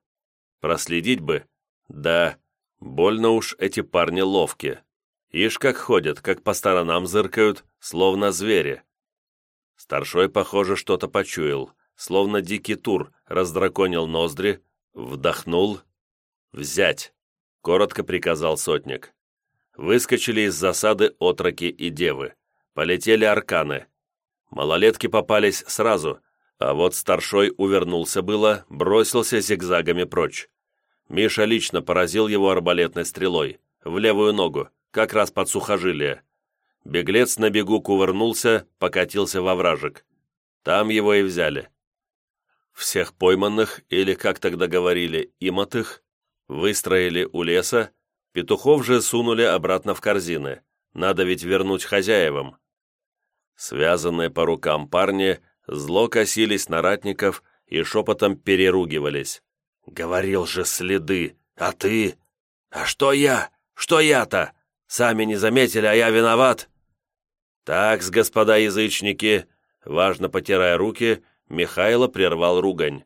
Проследить бы, да, больно уж эти парни ловкие. Ишь как ходят, как по сторонам зыркают, словно звери. Старшой, похоже, что-то почуял, словно дикий тур, раздраконил ноздри, вдохнул. «Взять!» — коротко приказал сотник. Выскочили из засады отроки и девы. Полетели арканы. Малолетки попались сразу, а вот старшой увернулся было, бросился зигзагами прочь. Миша лично поразил его арбалетной стрелой, в левую ногу как раз под сухожилие. Беглец на бегу кувырнулся, покатился во вражек. Там его и взяли. Всех пойманных, или, как тогда говорили, имотых, выстроили у леса, петухов же сунули обратно в корзины. Надо ведь вернуть хозяевам. Связанные по рукам парни зло косились на ратников и шепотом переругивались. «Говорил же следы, а ты? А что я? Что я-то? Сами не заметили, а я виноват!» «Так, господа язычники!» Важно потирая руки, Михайло прервал ругань.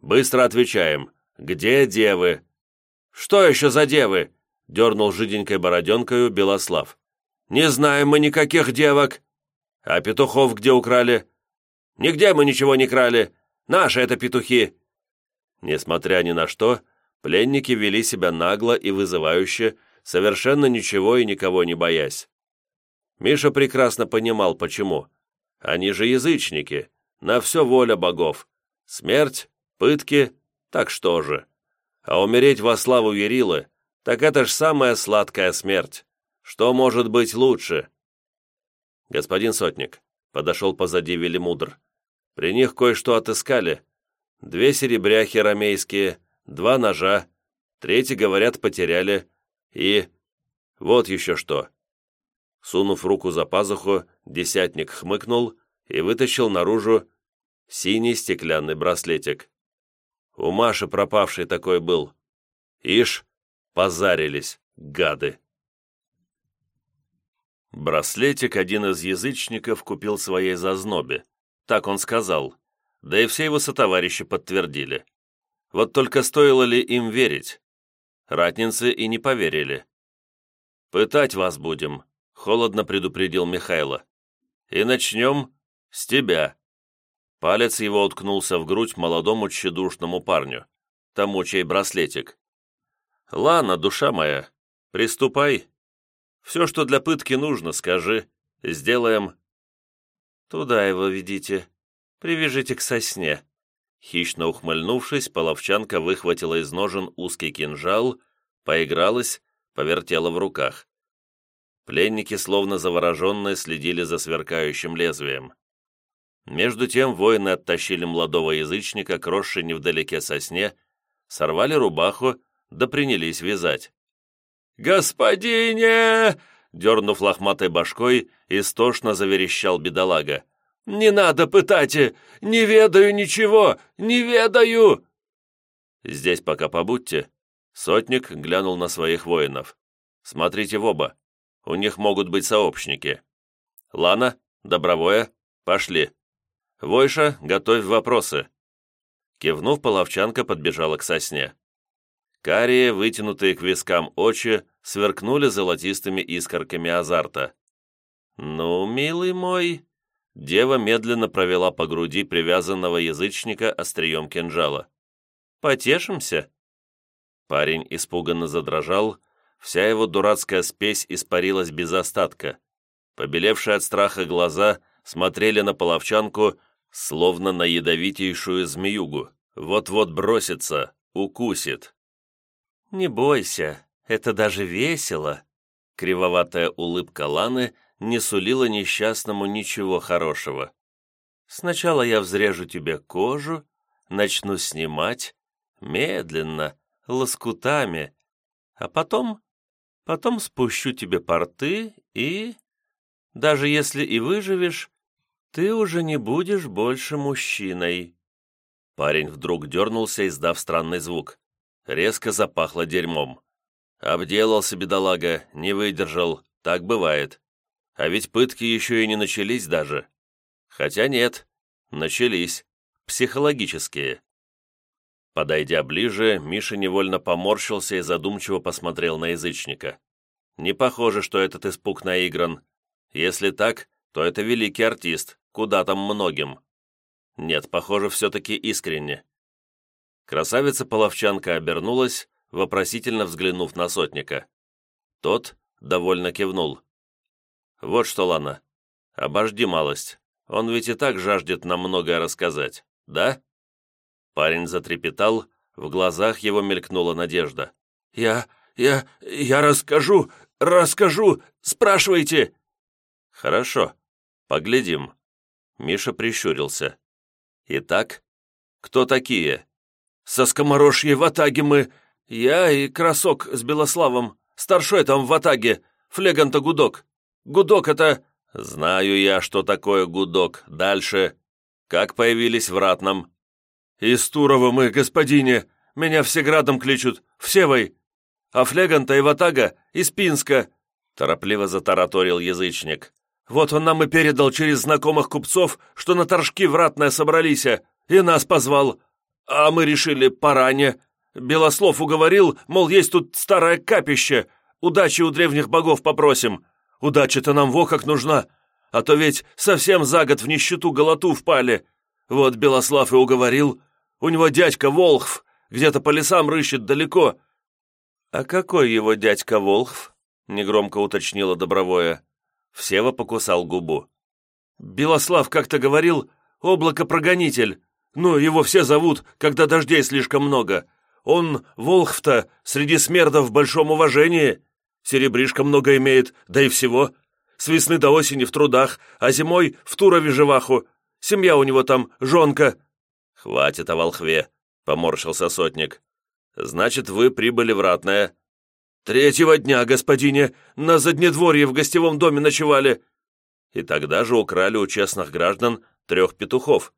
«Быстро отвечаем. Где девы?» «Что еще за девы?» дернул жиденькой бороденкою Белослав. «Не знаем мы никаких девок!» «А петухов где украли?» «Нигде мы ничего не крали! Наши это петухи!» Несмотря ни на что, пленники вели себя нагло и вызывающе, совершенно ничего и никого не боясь. Миша прекрасно понимал, почему. Они же язычники, на все воля богов. Смерть, пытки, так что же. А умереть во славу Ярилы, так это ж самая сладкая смерть. Что может быть лучше? Господин Сотник, подошел позади Велимудр. При них кое-что отыскали. Две серебряхи ромейские, два ножа, третий, говорят, потеряли, и... Вот еще что. Сунув руку за пазуху, десятник хмыкнул и вытащил наружу синий стеклянный браслетик. У Маши пропавший такой был. Ишь, позарились, гады. Браслетик один из язычников купил своей зазнобе. Так он сказал. Да и все его сотоварищи подтвердили. Вот только стоило ли им верить? Ратницы и не поверили. «Пытать вас будем», — холодно предупредил Михайло. «И начнем с тебя». Палец его уткнулся в грудь молодому тщедушному парню, тому, чей браслетик. «Лана, душа моя, приступай. Все, что для пытки нужно, скажи. Сделаем». «Туда его ведите. Привяжите к сосне». Хищно ухмыльнувшись, половчанка выхватила из ножен узкий кинжал, поигралась, повертела в руках. Пленники, словно завороженные, следили за сверкающим лезвием. Между тем воины оттащили молодого язычника к росшей невдалеке сосне, сорвали рубаху, да принялись вязать. «Господине!» Дернув лохматой башкой, истошно заверещал бедолага. «Не надо пытать! Не ведаю ничего! Не ведаю!» «Здесь пока побудьте». Сотник глянул на своих воинов. «Смотрите в оба. У них могут быть сообщники. Лана, Добровое, пошли. Войша, готовь вопросы». Кивнув, половчанка подбежала к сосне. Карие, вытянутые к вискам очи, сверкнули золотистыми искорками азарта. «Ну, милый мой...» Дева медленно провела по груди привязанного язычника острием кинжала. «Потешимся?» Парень испуганно задрожал, вся его дурацкая спесь испарилась без остатка. Побелевшие от страха глаза смотрели на половчанку, словно на ядовитейшую змеюгу. Вот-вот бросится, укусит. «Не бойся, это даже весело!» Кривоватая улыбка Ланы не сулила несчастному ничего хорошего. Сначала я взрежу тебе кожу, начну снимать, медленно, лоскутами, а потом, потом спущу тебе порты и... Даже если и выживешь, ты уже не будешь больше мужчиной». Парень вдруг дернулся, издав странный звук. Резко запахло дерьмом. Обделался бедолага, не выдержал, так бывает. А ведь пытки еще и не начались даже. Хотя нет, начались. Психологические. Подойдя ближе, Миша невольно поморщился и задумчиво посмотрел на язычника. Не похоже, что этот испуг наигран. Если так, то это великий артист, куда там многим. Нет, похоже, все-таки искренне. Красавица-половчанка обернулась, вопросительно взглянув на сотника. Тот довольно кивнул. «Вот что, Лана, обожди малость. Он ведь и так жаждет нам многое рассказать, да?» Парень затрепетал, в глазах его мелькнула надежда. «Я... я... я расскажу, расскажу, спрашивайте!» «Хорошо, поглядим». Миша прищурился. «Итак, кто такие?» «Со скоморожьей в Атаге мы. Я и Красок с Белославом. Старшой там в Атаге. Флеганта Гудок. Гудок — это...» «Знаю я, что такое гудок. Дальше. Как появились в Ратном?» «Из Турова мы, господине. Меня все градом кличут. Всевой. А Флеганта и Ватага из Пинска», — торопливо затараторил язычник. «Вот он нам и передал через знакомых купцов, что на торжки в Ратное собрались, и нас позвал. А мы решили поранее. Белослов уговорил, мол, есть тут старое капище. Удачи у древних богов попросим. Удача-то нам во как нужна, а то ведь совсем за год в нищету голоту впали. Вот Белослав и уговорил. У него дядька Волхв, где-то по лесам рыщет далеко». «А какой его дядька Волхв?» — негромко уточнила Добровое. Всева покусал губу. «Белослав как-то говорил, облако-прогонитель. Ну, его все зовут, когда дождей слишком много. Он, Волхв-то, среди смердов в большом уважении. Серебришка много имеет, да и всего. С весны до осени в трудах, а зимой в Турове живаху. Семья у него там, жонка». «Хватит о волхве», — поморщился сотник. «Значит, вы прибыли в Ратное». «Третьего дня, господине, на заднедворье в гостевом доме ночевали». И тогда же украли у честных граждан трех петухов.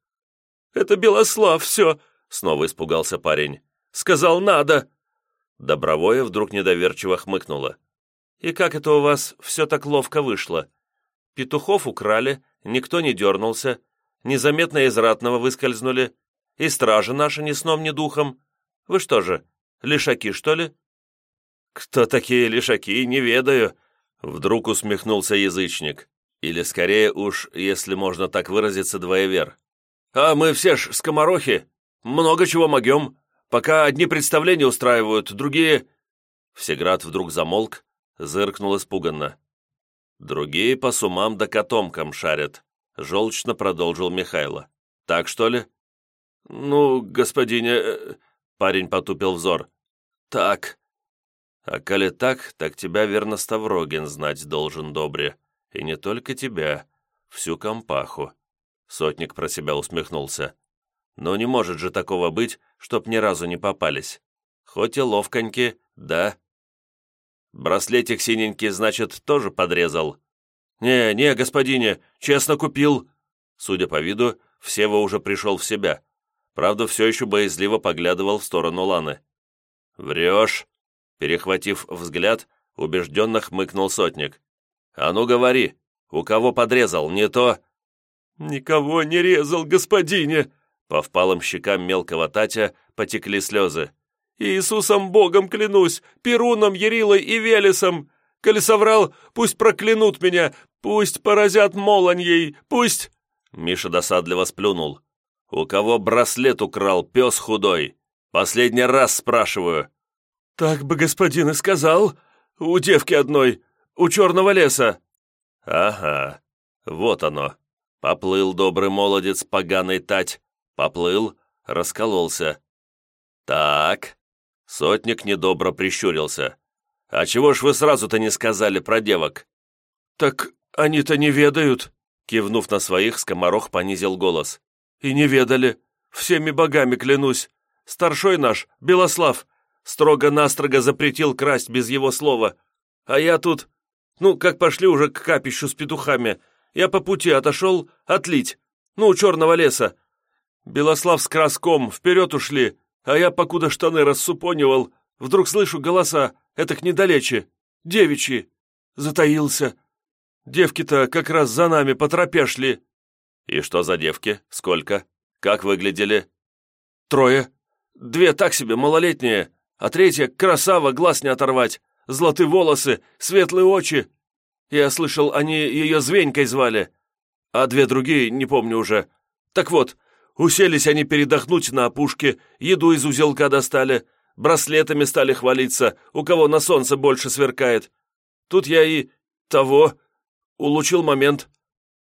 «Это Белослав все!» — снова испугался парень. «Сказал, надо!» Добровое вдруг недоверчиво хмыкнула. «И как это у вас все так ловко вышло? Петухов украли, никто не дернулся, незаметно из ратного выскользнули, и стражи наши ни сном, ни духом. Вы что же, лишаки, что ли?» «Кто такие лишаки, не ведаю», — вдруг усмехнулся язычник. Или скорее уж, если можно так выразиться, двоевер. «А мы все ж скоморохи, много чего могем, пока одни представления устраивают, другие...» Всеград вдруг замолк, зыркнул испуганно. «Другие по сумам да котомкам шарят», — желчно продолжил Михайло. «Так, что ли?» «Ну, господине...» э, — парень потупил взор. «Так». «А коли так, так тебя верно Ставрогин знать должен, добре. И не только тебя, всю компаху». Сотник про себя усмехнулся. «Но не может же такого быть, чтоб ни разу не попались. Хоть и ловконьки, да». «Браслетик синенький, значит, тоже подрезал?» «Не, не, господине, честно купил». Судя по виду, Всева уже пришел в себя. Правда, все еще боязливо поглядывал в сторону Ланы. «Врешь?» Перехватив взгляд, убежденно хмыкнул сотник. «А ну говори, у кого подрезал, не то...» «Никого не резал, господине!» По впалым щекам мелкого Татя потекли слезы. «Иисусом Богом клянусь, Перуном, Ярилой и Велесом! Коли соврал, пусть проклянут меня, пусть поразят молоньей, пусть...» Миша досадливо сплюнул. «У кого браслет украл, пес худой? Последний раз спрашиваю». «Так бы господин и сказал. У девки одной, у черного леса». «Ага, вот оно. Поплыл добрый молодец, поганый тать. Поплыл, раскололся. Так». Сотник недобро прищурился. «А чего ж вы сразу-то не сказали про девок?» «Так они-то не ведают», кивнув на своих, скоморох понизил голос. «И не ведали. Всеми богами клянусь. Старшой наш, Белослав, строго-настрого запретил красть без его слова. А я тут... Ну, как пошли уже к капищу с петухами, я по пути отошел отлить. Ну, у черного леса. Белослав с краском вперед ушли, а я, покуда штаны рассупонивал, вдруг слышу голоса, это к недалече, девичьи. Затаился. Девки-то как раз за нами по тропе шли». «И что за девки? Сколько? Как выглядели?» «Трое. Две так себе, малолетние, а третья — красава, глаз не оторвать, золотые волосы, светлые очи. Я слышал, они ее Звенькой звали, а две другие, не помню уже. Так вот, Уселись они передохнуть на опушке, еду из узелка достали, браслетами стали хвалиться, у кого на солнце больше сверкает. Тут я и... того... улучил момент.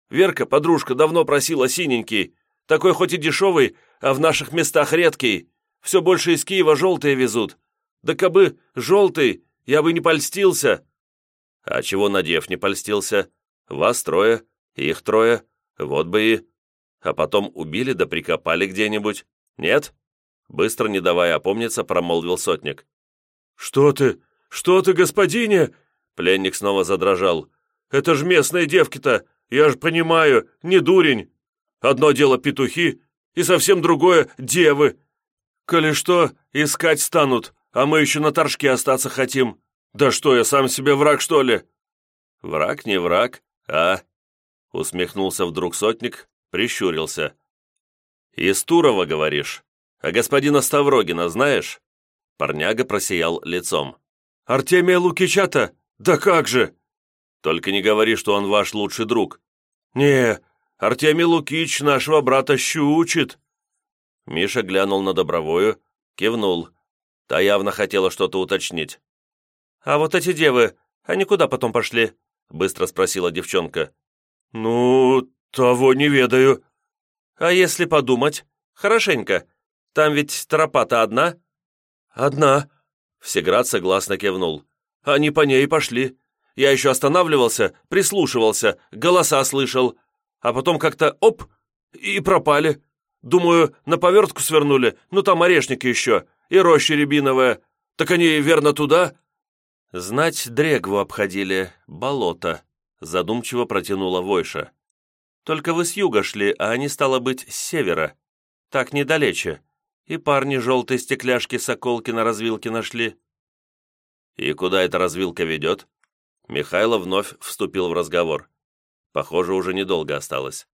Верка, подружка, давно просила синенький. Такой хоть и дешевый, а в наших местах редкий. Все больше из Киева желтые везут. Да кабы желтый, я бы не польстился. А чего надев не польстился? Вас трое, их трое, вот бы и а потом убили да прикопали где-нибудь. Нет?» Быстро, не давая опомниться, промолвил сотник. «Что ты? Что ты, господине?» Пленник снова задрожал. «Это ж местные девки-то, я ж понимаю, не дурень. Одно дело петухи, и совсем другое — девы. Коли что, искать станут, а мы еще на торжке остаться хотим. Да что, я сам себе враг, что ли?» «Враг не враг, а...» Усмехнулся вдруг сотник, прищурился. «Из Турова, говоришь? А господина Ставрогина знаешь?» Парняга просиял лицом. «Артемия Лукичата? Да как же!» «Только не говори, что он ваш лучший друг». «Не, Артемий Лукич нашего брата щучит». Миша глянул на Добровую, кивнул. Та явно хотела что-то уточнить. «А вот эти девы, они куда потом пошли?» Быстро спросила девчонка. «Ну, «Того не ведаю». «А если подумать? Хорошенько. Там ведь тропа-то одна?» «Одна», — Всеград согласно кивнул. «Они по ней пошли. Я еще останавливался, прислушивался, голоса слышал. А потом как-то оп, и пропали. Думаю, на повертку свернули, ну там орешники еще, и роща рябиновая. Так они верно туда?» «Знать, Дрегву обходили, болото», — задумчиво протянула Войша. «Только вы с юга шли, а они, стало быть, с севера. Так недалече. И парни желтые стекляшки соколки на развилке нашли». «И куда эта развилка ведет?» Михайло вновь вступил в разговор. Похоже, уже недолго осталось.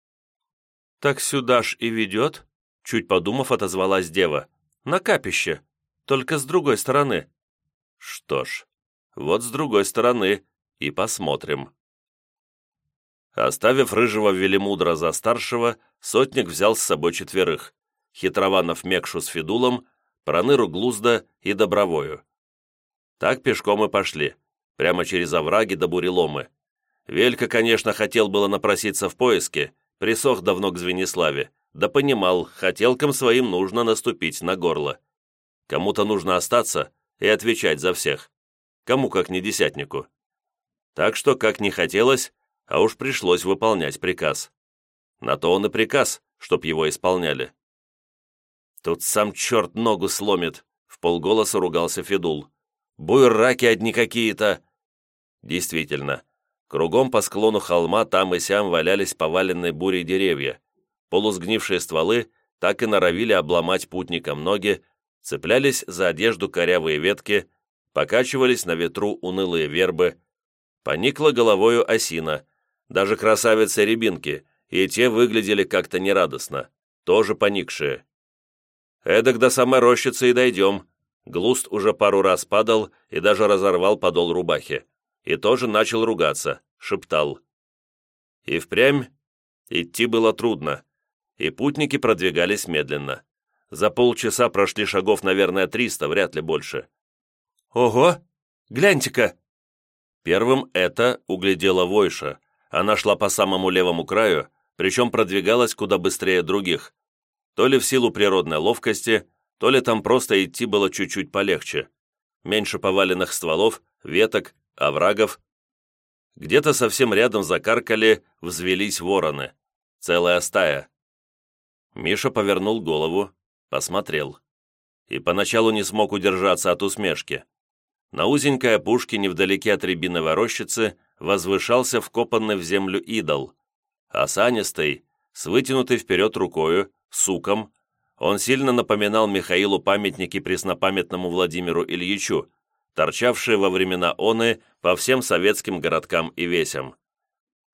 «Так сюда ж и ведет?» Чуть подумав, отозвалась дева. «На капище, только с другой стороны». «Что ж, вот с другой стороны и посмотрим». Оставив рыжего Велимудра за старшего, сотник взял с собой четверых. Хитрованов Мекшу с Федулом, Проныру Глузда и Добровою. Так пешком и пошли прямо через овраги до буреломы. Велька, конечно, хотел было напроситься в поиски, присох давно к Звениславе, да понимал, хотелкам своим нужно наступить на горло. Кому-то нужно остаться и отвечать за всех. Кому как не десятнику. Так что, как не хотелось, а уж пришлось выполнять приказ. На то он и приказ, чтоб его исполняли. «Тут сам черт ногу сломит», — в полголоса ругался Федул. Буйраки одни какие-то!» Действительно, кругом по склону холма там и сям валялись поваленные бурей деревья. Полусгнившие стволы так и норовили обломать путникам ноги, цеплялись за одежду корявые ветки, покачивались на ветру унылые вербы. Поникла головою осина, даже красавицы рябинки, и те выглядели как-то нерадостно, тоже поникшие. «Эдак до самой рощицы и дойдем», Глуст уже пару раз падал и даже разорвал подол рубахи. И тоже начал ругаться, шептал. И впрямь идти было трудно, и путники продвигались медленно. За полчаса прошли шагов, наверное, триста, вряд ли больше. «Ого! Гляньте-ка!» Первым это углядела Войша. Она шла по самому левому краю, причем продвигалась куда быстрее других. То ли в силу природной ловкости, то ли там просто идти было чуть-чуть полегче. Меньше поваленных стволов, веток, оврагов. Где-то совсем рядом закаркали, взвелись вороны. Целая стая. Миша повернул голову, посмотрел. И поначалу не смог удержаться от усмешки. На узенькой опушке невдалеке от рябиновой рощицы возвышался вкопанный в землю идол. Осанистый, с вытянутой вперед рукою, суком, он сильно напоминал Михаилу памятники преснопамятному Владимиру Ильичу, торчавшие во времена оны по всем советским городкам и весям.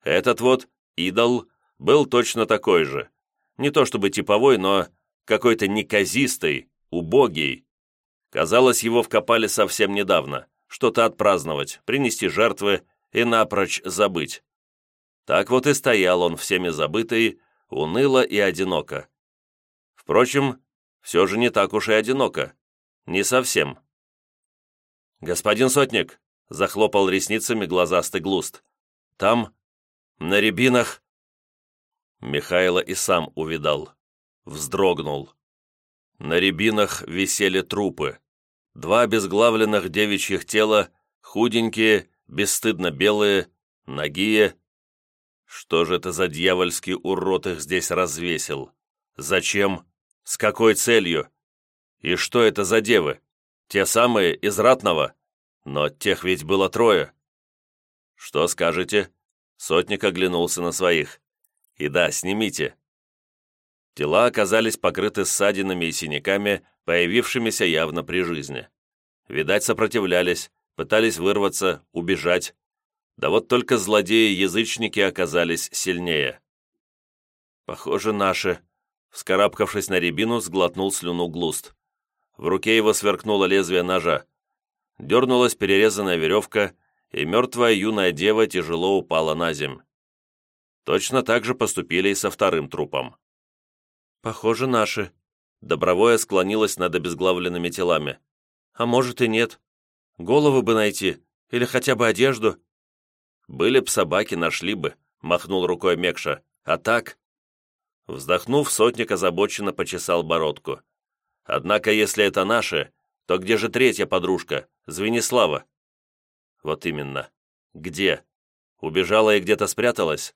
Этот вот, идол, был точно такой же. Не то чтобы типовой, но какой-то неказистый, убогий. Казалось, его вкопали совсем недавно, что-то отпраздновать, принести жертвы и напрочь забыть. Так вот и стоял он всеми забытый, уныло и одиноко. Впрочем, все же не так уж и одиноко. Не совсем. «Господин Сотник!» — захлопал ресницами глазастый глуст. «Там, на рябинах...» Михайло и сам увидал. Вздрогнул. На рябинах висели трупы. Два обезглавленных девичьих тела, худенькие, бесстыдно белые, нагие. Что же это за дьявольский урод их здесь развесил? Зачем? С какой целью? И что это за девы? Те самые из ратного? Но тех ведь было трое. Что скажете? Сотник оглянулся на своих. И да, снимите. Тела оказались покрыты ссадинами и синяками, появившимися явно при жизни. Видать, сопротивлялись, пытались вырваться, убежать. Да вот только злодеи-язычники оказались сильнее. «Похоже, наши», Вскарабкавшись на рябину, сглотнул слюну глуст. В руке его сверкнуло лезвие ножа. Дернулась перерезанная веревка, и мертвая юная дева тяжело упала на земь. Точно так же поступили и со вторым трупом. «Похоже, наши». Добровое склонилась над обезглавленными телами. «А может и нет. Головы бы найти, или хотя бы одежду». «Были б собаки, нашли бы», — махнул рукой Мекша. «А так...» Вздохнув, сотник озабоченно почесал бородку. «Однако, если это наши, то где же третья подружка, Звенислава?» «Вот именно. Где? Убежала и где-то спряталась?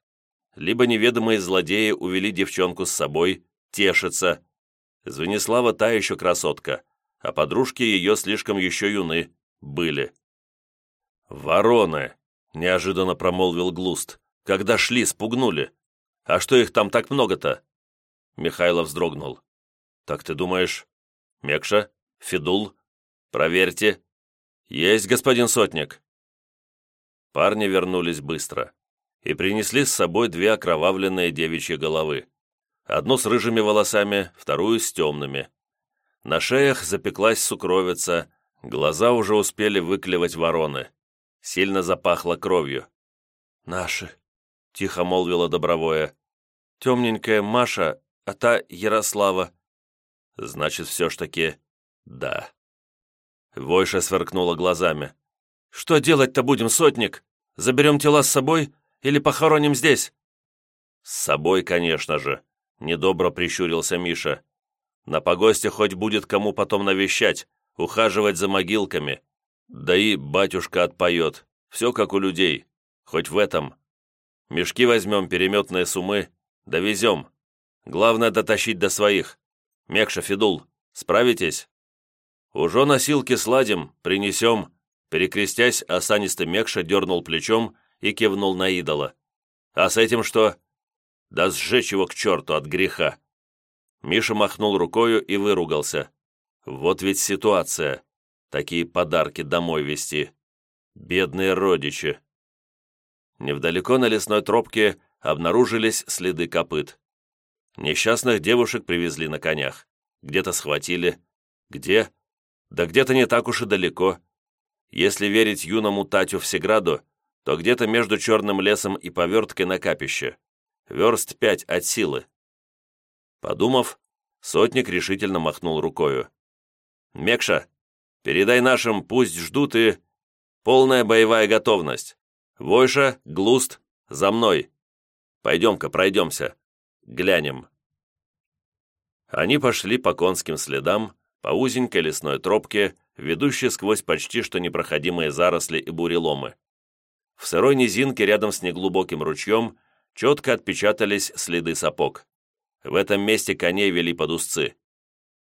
Либо неведомые злодеи увели девчонку с собой, тешится. Звенислава та еще красотка, а подружки ее слишком еще юны, были. «Вороны!» — неожиданно промолвил Глуст. «Когда шли, спугнули. А что их там так много-то?» Михайлов вздрогнул. «Так ты думаешь, Мекша? Федул? Проверьте». «Есть, господин Сотник». Парни вернулись быстро и принесли с собой две окровавленные девичьи головы. Одну с рыжими волосами, вторую с темными. На шеях запеклась сукровица, глаза уже успели выклевать вороны. Сильно запахло кровью. «Наши», — тихо молвила Добровое. «Темненькая Маша, а та Ярослава». «Значит, все ж таки да». Войша сверкнула глазами. «Что делать-то будем, сотник? Заберем тела с собой или похороним здесь?» «С собой, конечно же», — недобро прищурился Миша. «На погосте хоть будет кому потом навещать, ухаживать за могилками. Да и батюшка отпоет, все как у людей, хоть в этом. Мешки возьмем, переметные сумы, довезем. Главное дотащить до своих. Мекша, Федул, справитесь?» «Уже носилки сладим, принесем», перекрестясь, осанистый Мекша дернул плечом и кивнул на идола. «А с этим что?» «Да сжечь его к черту от греха!» Миша махнул рукою и выругался. «Вот ведь ситуация. Такие подарки домой вести. Бедные родичи!» Невдалеко на лесной тропке обнаружились следы копыт. Несчастных девушек привезли на конях. Где-то схватили. Где? Да где-то не так уж и далеко. Если верить юному Татю Всеграду, то где-то между черным лесом и поверткой на капище. Верст пять от силы. Подумав, сотник решительно махнул рукою. «Мекша, передай нашим, пусть ждут и... Полная боевая готовность. Войша, Глуст, за мной. Пойдем-ка, пройдемся. Глянем». Они пошли по конским следам, по узенькой лесной тропке, ведущей сквозь почти что непроходимые заросли и буреломы. В сырой низинке рядом с неглубоким ручьем четко отпечатались следы сапог. В этом месте коней вели под узцы.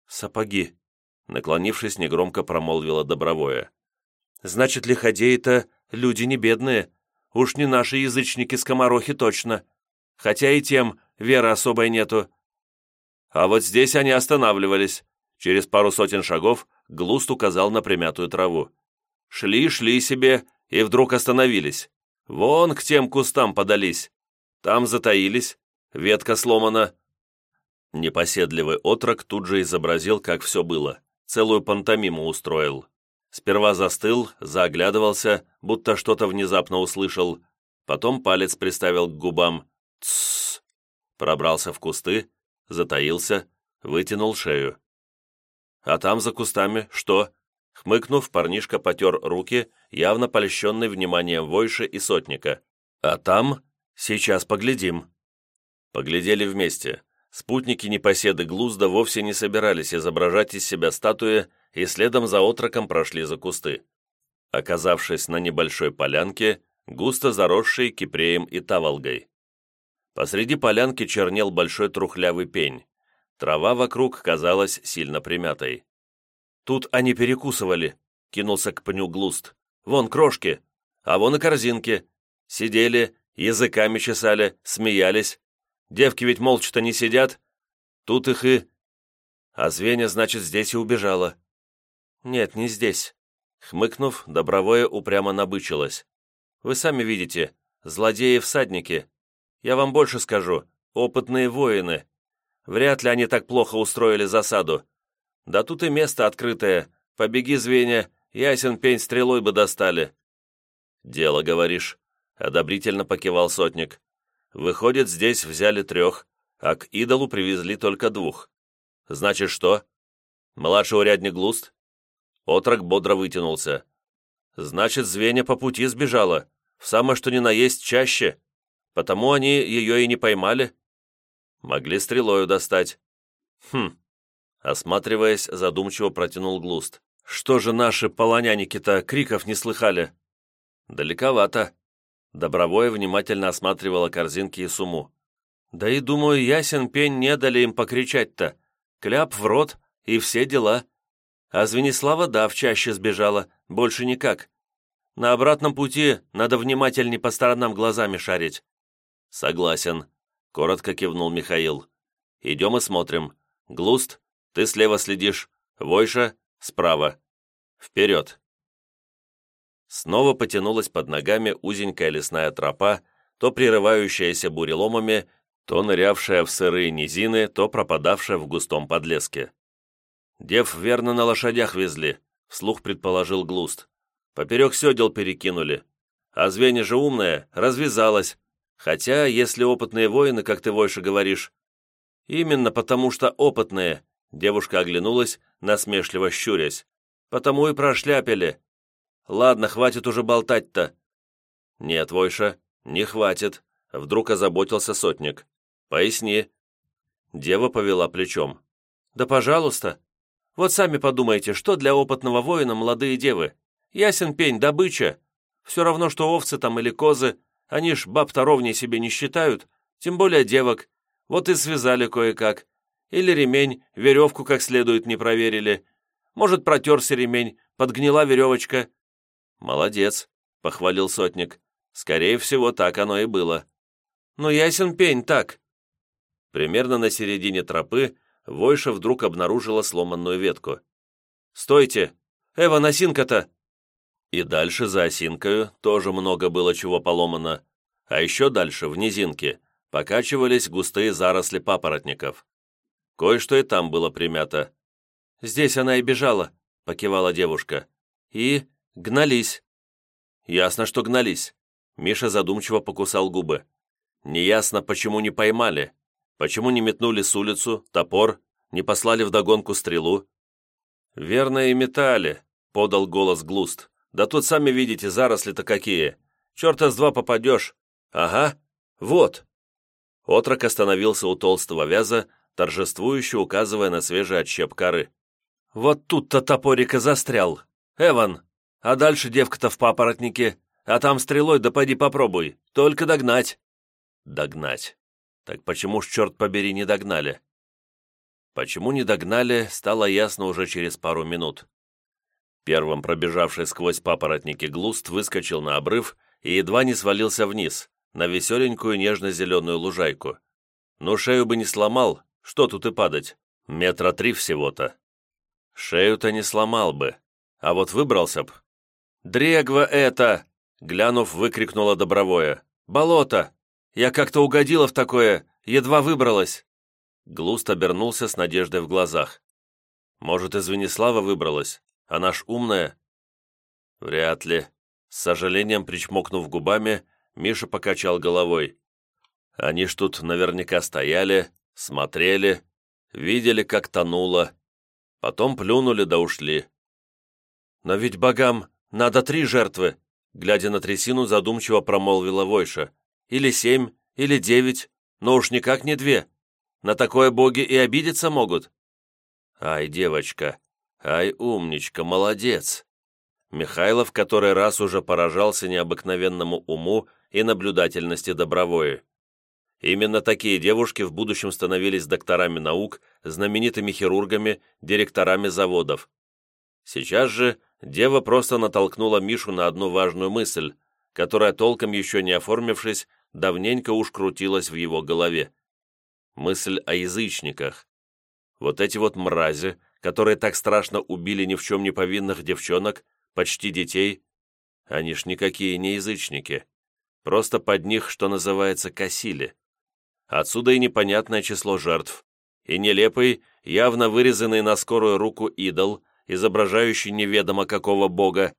«Сапоги», — наклонившись, негромко промолвила Добровое. «Значит, лиходеи-то люди не бедные. Уж не наши язычники-скоморохи точно. Хотя и тем веры особой нету». А вот здесь они останавливались. Через пару сотен шагов Глуст указал на примятую траву. Шли, шли себе, и вдруг остановились. Вон к тем кустам подались. Там затаились, ветка сломана. Непоседливый отрок тут же изобразил, как все было. Целую пантомиму устроил. Сперва застыл, заоглядывался, будто что-то внезапно услышал. Потом палец приставил к губам. Тссс. Пробрался в кусты, затаился, вытянул шею. А там за кустами что? Хмыкнув, парнишка потер руки, явно польщенный вниманием Войши и Сотника. «А там? Сейчас поглядим». Поглядели вместе. Спутники непоседы Глузда вовсе не собирались изображать из себя статуи и следом за отроком прошли за кусты. Оказавшись на небольшой полянке, густо заросшей кипреем и таволгой. Посреди полянки чернел большой трухлявый пень. Трава вокруг казалась сильно примятой. «Тут они перекусывали», — кинулся к пню Глуст. «Вон крошки, а вон и корзинки. Сидели, языками чесали, смеялись. Девки ведь молча-то не сидят. Тут их и...» «А звенья, значит, здесь и убежала». «Нет, не здесь». Хмыкнув, Добровое упрямо набычилось. «Вы сами видите, злодеи-всадники. Я вам больше скажу, опытные воины. Вряд ли они так плохо устроили засаду. Да тут и место открытое. Побеги, звенья, ясен пень стрелой бы достали». «Дело, говоришь», — одобрительно покивал сотник. «Выходит, здесь взяли трех, а к идолу привезли только двух. Значит, что? Младший урядник Глуст?» Отрок бодро вытянулся. «Значит, звенья по пути сбежала, в самое что ни на есть чаще, потому они ее и не поймали. Могли стрелою достать. Хм, Осматриваясь, задумчиво протянул Глуст. «Что же наши полоняники-то криков не слыхали?» «Далековато». Добровое внимательно осматривала корзинки и сумму. «Да и, думаю, ясен пень не дали им покричать-то. Кляп в рот и все дела. А Звенислава, да, в чаще сбежала, больше никак. На обратном пути надо внимательней по сторонам глазами шарить». «Согласен», — коротко кивнул Михаил. «Идем и смотрим. Глуст, ты слева следишь, Войша — справа. Вперед!» Снова потянулась под ногами узенькая лесная тропа, то прерывающаяся буреломами, то нырявшая в сырые низины, то пропадавшая в густом подлеске. «Дев верно на лошадях везли», — вслух предположил Глуст. Поперек седел перекинули. А звенья же умная, развязалась. Хотя, если опытные воины, как ты, Войша, говоришь... Именно потому что опытные, девушка оглянулась, насмешливо щурясь. Потому и прошляпили. Ладно, хватит уже болтать-то. Нет, Войша, не хватит. Вдруг озаботился сотник. Поясни. Дева повела плечом. Да пожалуйста. Вот сами подумайте, что для опытного воина молодые девы? Ясен пень, добыча. Все равно, что овцы там или козы, они ж баб-то ровней себе не считают, тем более девок. Вот и связали кое-как. Или ремень, веревку как следует не проверили. Может, протерся ремень, подгнила веревочка. «Молодец», — похвалил сотник. «Скорее всего, так оно и было». «Ну, ясен пень, так». Примерно на середине тропы Войша вдруг обнаружила сломанную ветку. «Стойте! Эва, осинка-то!» И дальше за осинкою тоже много было чего поломано, а еще дальше, в низинке, покачивались густые заросли папоротников. Кое-что и там было примято. «Здесь она и бежала», — покивала девушка. «И гнались». «Ясно, что гнались». Миша задумчиво покусал губы. «Неясно, почему не поймали, почему не метнули с улицу, топор, не послали вдогонку стрелу». «Верно и метали», — подал голос Глуст. Да тут сами видите, заросли-то какие. Черта с два попадешь. Ага, вот». Отрок остановился у толстого вяза, торжествующе указывая на свежий отщеп коры. «Вот тут-то топорик и застрял. Эван, а дальше девка-то в папоротнике, а там стрелой да поди попробуй, только догнать». «Догнать. Так почему ж, черт побери, не догнали?» Почему не догнали, стало ясно уже через пару минут. Первым пробежавший сквозь папоротники глуст выскочил на обрыв и едва не свалился вниз, на веселенькую нежно-зеленую лужайку. Ну, шею бы не сломал, что тут и падать, метра три всего-то. Шею-то не сломал бы, а вот выбрался б. «Дрегва это!» — глянув, выкрикнула Добровое. «Болото! Я как-то угодила в такое, едва выбралась!» Глуст обернулся с надеждой в глазах. «Может, из Венеслава выбралась? Она ж умная». «Вряд ли». С сожалением причмокнув губами, Миша покачал головой. «Они ж тут наверняка стояли, смотрели, видели, как тонуло. Потом плюнули да ушли». «Но ведь богам надо три жертвы», глядя на трясину, задумчиво промолвила Войша. «Или семь, или девять, но уж никак не две. На такое боги и обидеться могут». «Ай, девочка, «Ай, умничка, молодец!» Михайлов который раз уже поражался необыкновенному уму и наблюдательности Добровое. Именно такие девушки в будущем становились докторами наук, знаменитыми хирургами, директорами заводов. Сейчас же дева просто натолкнула Мишу на одну важную мысль, которая, толком еще не оформившись, давненько уж крутилась в его голове. Мысль о язычниках. Вот эти вот мрази, которые так страшно убили ни в чем не повинных девчонок, почти детей, они ж никакие не язычники. Просто под них, что называется, косили. Отсюда и непонятное число жертв, и нелепый, явно вырезанный на скорую руку идол, изображающий неведомо какого бога.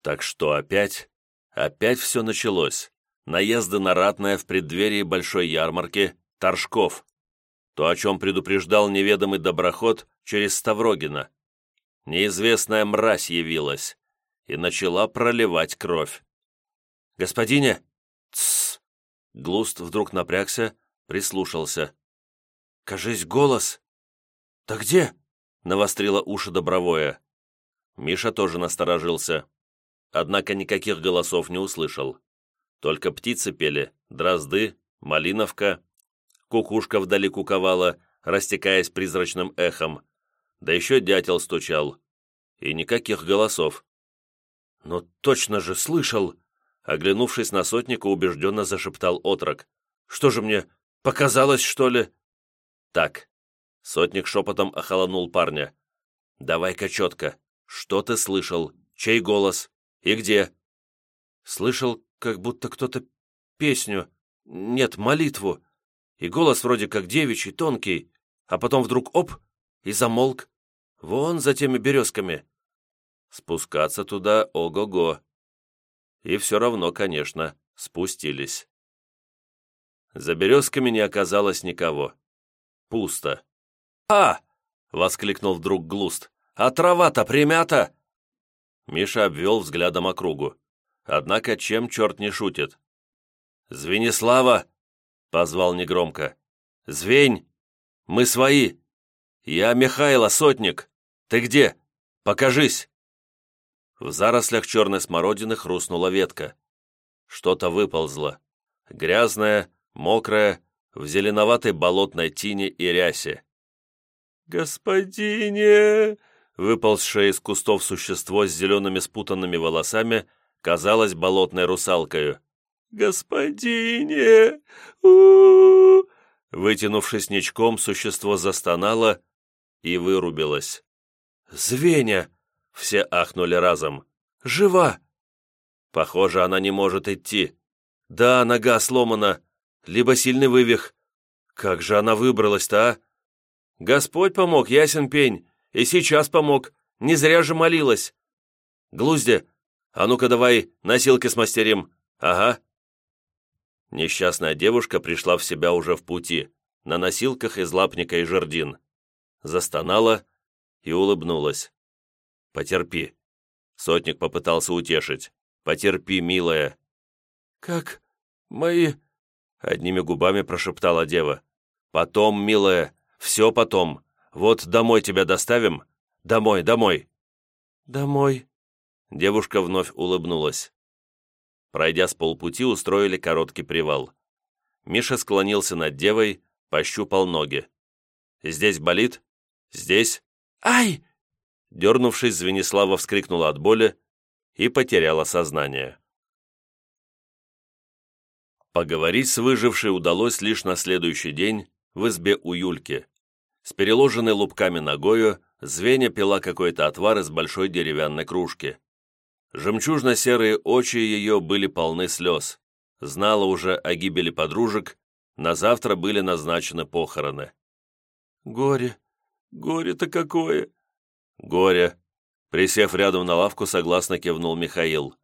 Так что опять, опять все началось. Наезды на ратное в преддверии большой ярмарки, Торжков. То, о чем предупреждал неведомый доброход через Ставрогина. Неизвестная мразь явилась и начала проливать кровь. «Господине!» «Тссс!» Глуст вдруг напрягся, прислушался. «Кажись, голос!» «Да где?» — навострила уши Добровое. Миша тоже насторожился. Однако никаких голосов не услышал. Только птицы пели, дрозды, малиновка, кукушка вдали куковала, растекаясь призрачным эхом, да еще дятел стучал. И никаких голосов. Но точно же слышал!» Оглянувшись на сотника, убежденно зашептал отрок. «Что же мне, показалось, что ли?» «Так». Сотник шепотом охолонул парня. «Давай-ка четко. Что ты слышал? Чей голос? И где?» «Слышал, как будто кто-то песню. Нет, молитву. И голос вроде как девичий, тонкий. А потом вдруг оп, и замолк. Вон за теми березками. Спускаться туда ого-го. И все равно, конечно, спустились. За березками не оказалось никого. Пусто. «А!» — воскликнул вдруг Глуст. «А трава-то примята!» Миша обвел взглядом округу. Однако чем черт не шутит? «Звенислава!» — позвал негромко. «Звень! Мы свои! Я Михайло, сотник! Ты где? Покажись!» В зарослях черной смородины хрустнула ветка. Что-то выползло. Грязное, мокрое, в зеленоватой болотной тине и рясе. «Господине!» Выползшее из кустов существо с зелеными спутанными волосами казалось болотной русалкою. «Господине! Вытянувшись ничком, существо застонало и вырубилось. «Звеня!» — все ахнули разом. «Жива!» «Похоже, она не может идти. Да, нога сломана, либо сильный вывих. Как же она выбралась-то, а? Господь помог, ясен пень, и сейчас помог, не зря же молилась. Глузде, а ну-ка давай носилки смастерим. Ага». Несчастная девушка пришла в себя уже в пути, на носилках из лапника и жердин. Застонала и улыбнулась. «Потерпи». Сотник попытался утешить. «Потерпи, милая». «Как мои...» Одними губами прошептала дева. «Потом, милая, все потом. Вот домой тебя доставим. Домой, домой». «Домой». Девушка вновь улыбнулась. Пройдя с полпути, устроили короткий привал. Миша склонился над девой, пощупал ноги. «Здесь болит? Здесь? Ай!» Дернувшись, Звенислава вскрикнула от боли и потеряла сознание. Поговорить с выжившей удалось лишь на следующий день в избе у Юльки. С переложенной лупками ногою Звеня пила какой-то отвар из большой деревянной кружки. Жемчужно-серые очи ее были полны слез. Знала уже о гибели подружек, на завтра были назначены похороны. «Горе! Горе-то какое!» «Горе!» Присев рядом на лавку, согласно кивнул Михаил.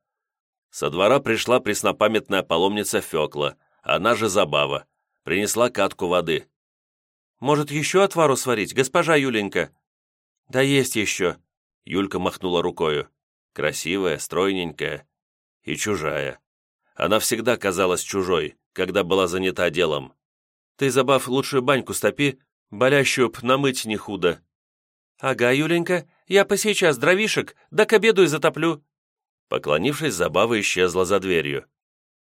Со двора пришла преснопамятная паломница Фекла, она же Забава. Принесла катку воды. «Может, еще отвару сварить, госпожа Юленька?» «Да есть еще», — Юлька махнула рукою. Красивая, стройненькая и чужая. Она всегда казалась чужой, когда была занята делом. «Ты, Забав, лучше баньку стопи, болящую б намыть не худо». «Ага, Юленька, я посейчас дровишек, да к обеду и затоплю», Поклонившись, Забава исчезла за дверью.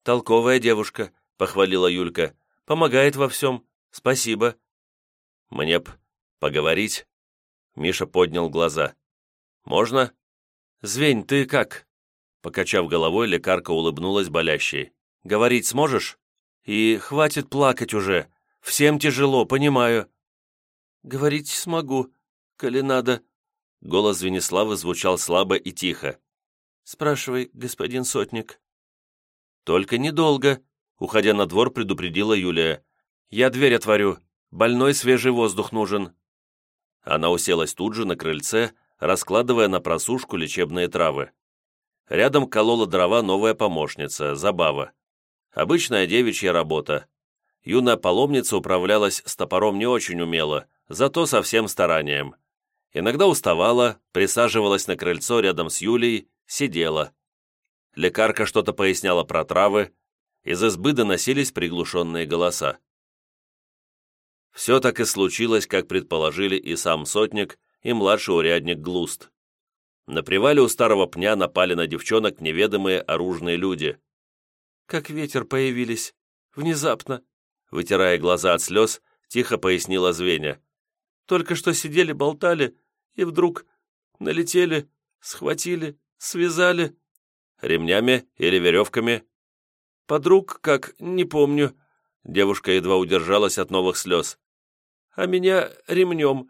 «Толковая девушка», — похвалила Юлька. «Помогает во всем. Спасибо». «Мне б поговорить?» Миша поднял глаза. «Можно?» «Звень, ты как?» Покачав головой, лекарка улыбнулась болящей. «Говорить сможешь? И хватит плакать уже. Всем тяжело, понимаю». «Говорить смогу, коли надо». Голос Венеславы звучал слабо и тихо. «Спрашивай, господин сотник». «Только недолго», — уходя на двор, предупредила Юлия. «Я дверь отворю. Больной свежий воздух нужен». Она уселась тут же на крыльце, раскладывая на просушку лечебные травы. Рядом колола дрова новая помощница, Забава. Обычная девичья работа. Юная паломница управлялась с топором не очень умело, зато со всем старанием. Иногда уставала, присаживалась на крыльцо рядом с Юлей сидела. Лекарка что-то поясняла про травы, из избы доносились приглушенные голоса. Все так и случилось, как предположили и сам сотник, и младший урядник Глуст. На привале у старого пня напали на девчонок неведомые оружные люди. «Как ветер появились. Внезапно», — вытирая глаза от слез, тихо пояснила Звеня. «Только что сидели, болтали, и вдруг налетели, схватили, связали Ремнями или веревками?» «Подруг, как, не помню». Девушка едва удержалась от новых слез. «А меня ремнем.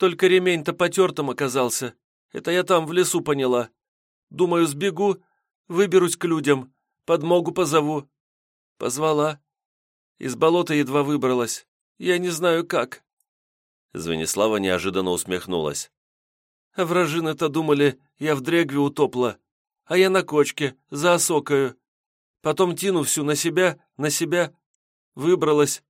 Только ремень-то потертым оказался. Это я там в лесу поняла. Думаю, сбегу, выберусь к людям, подмогу позову. Позвала. Из болота едва выбралась. Я не знаю как». Звенислава неожиданно усмехнулась. А вражины-то думали, я в дрегве утопла, а я на кочке, за осокою. Потом тяну всю на себя, на себя. Выбралась.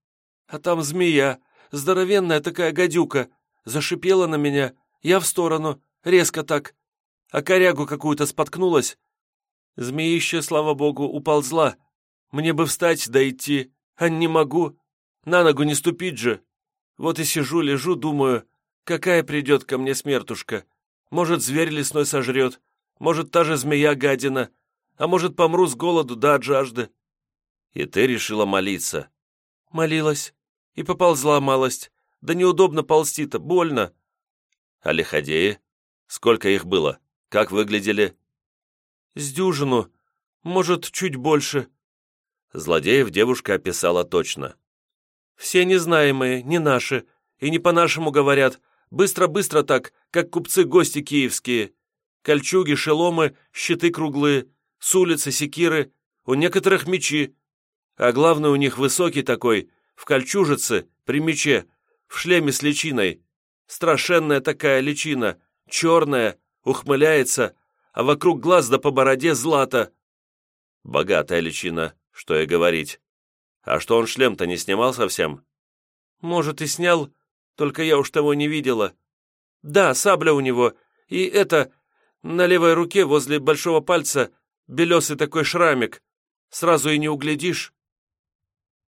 А там змея, здоровенная такая гадюка, зашипела на меня, я в сторону, резко так. А корягу какую-то споткнулась. Змеище, слава богу, уползла. Мне бы встать да идти, а не могу. На ногу не ступить же. Вот и сижу, лежу, думаю, какая придет ко мне смертушка. Может, зверь лесной сожрет, может, та же змея-гадина, а может, помру с голоду да от жажды». «И ты решила молиться?» «Молилась. И поползла малость. Да неудобно ползти-то, больно». «А лиходеи? Сколько их было? Как выглядели?» «С дюжину. Может, чуть больше». Злодеев девушка описала точно. «Все незнаемые, не наши, и не по-нашему говорят, быстро-быстро так, как купцы-гости киевские. Кольчуги, шеломы, щиты круглые, с улицы секиры, у некоторых мечи. А главный у них высокий такой, в кольчужице, при мече, в шлеме с личиной. Страшенная такая личина, черная, ухмыляется, а вокруг глаз да по бороде злато. Богатая личина, что и говорить. А что он шлем-то не снимал совсем? Может, и снял, только я уж того не видела. Да, сабля у него, и это, на левой руке возле большого пальца белесый такой шрамик. Сразу и не углядишь.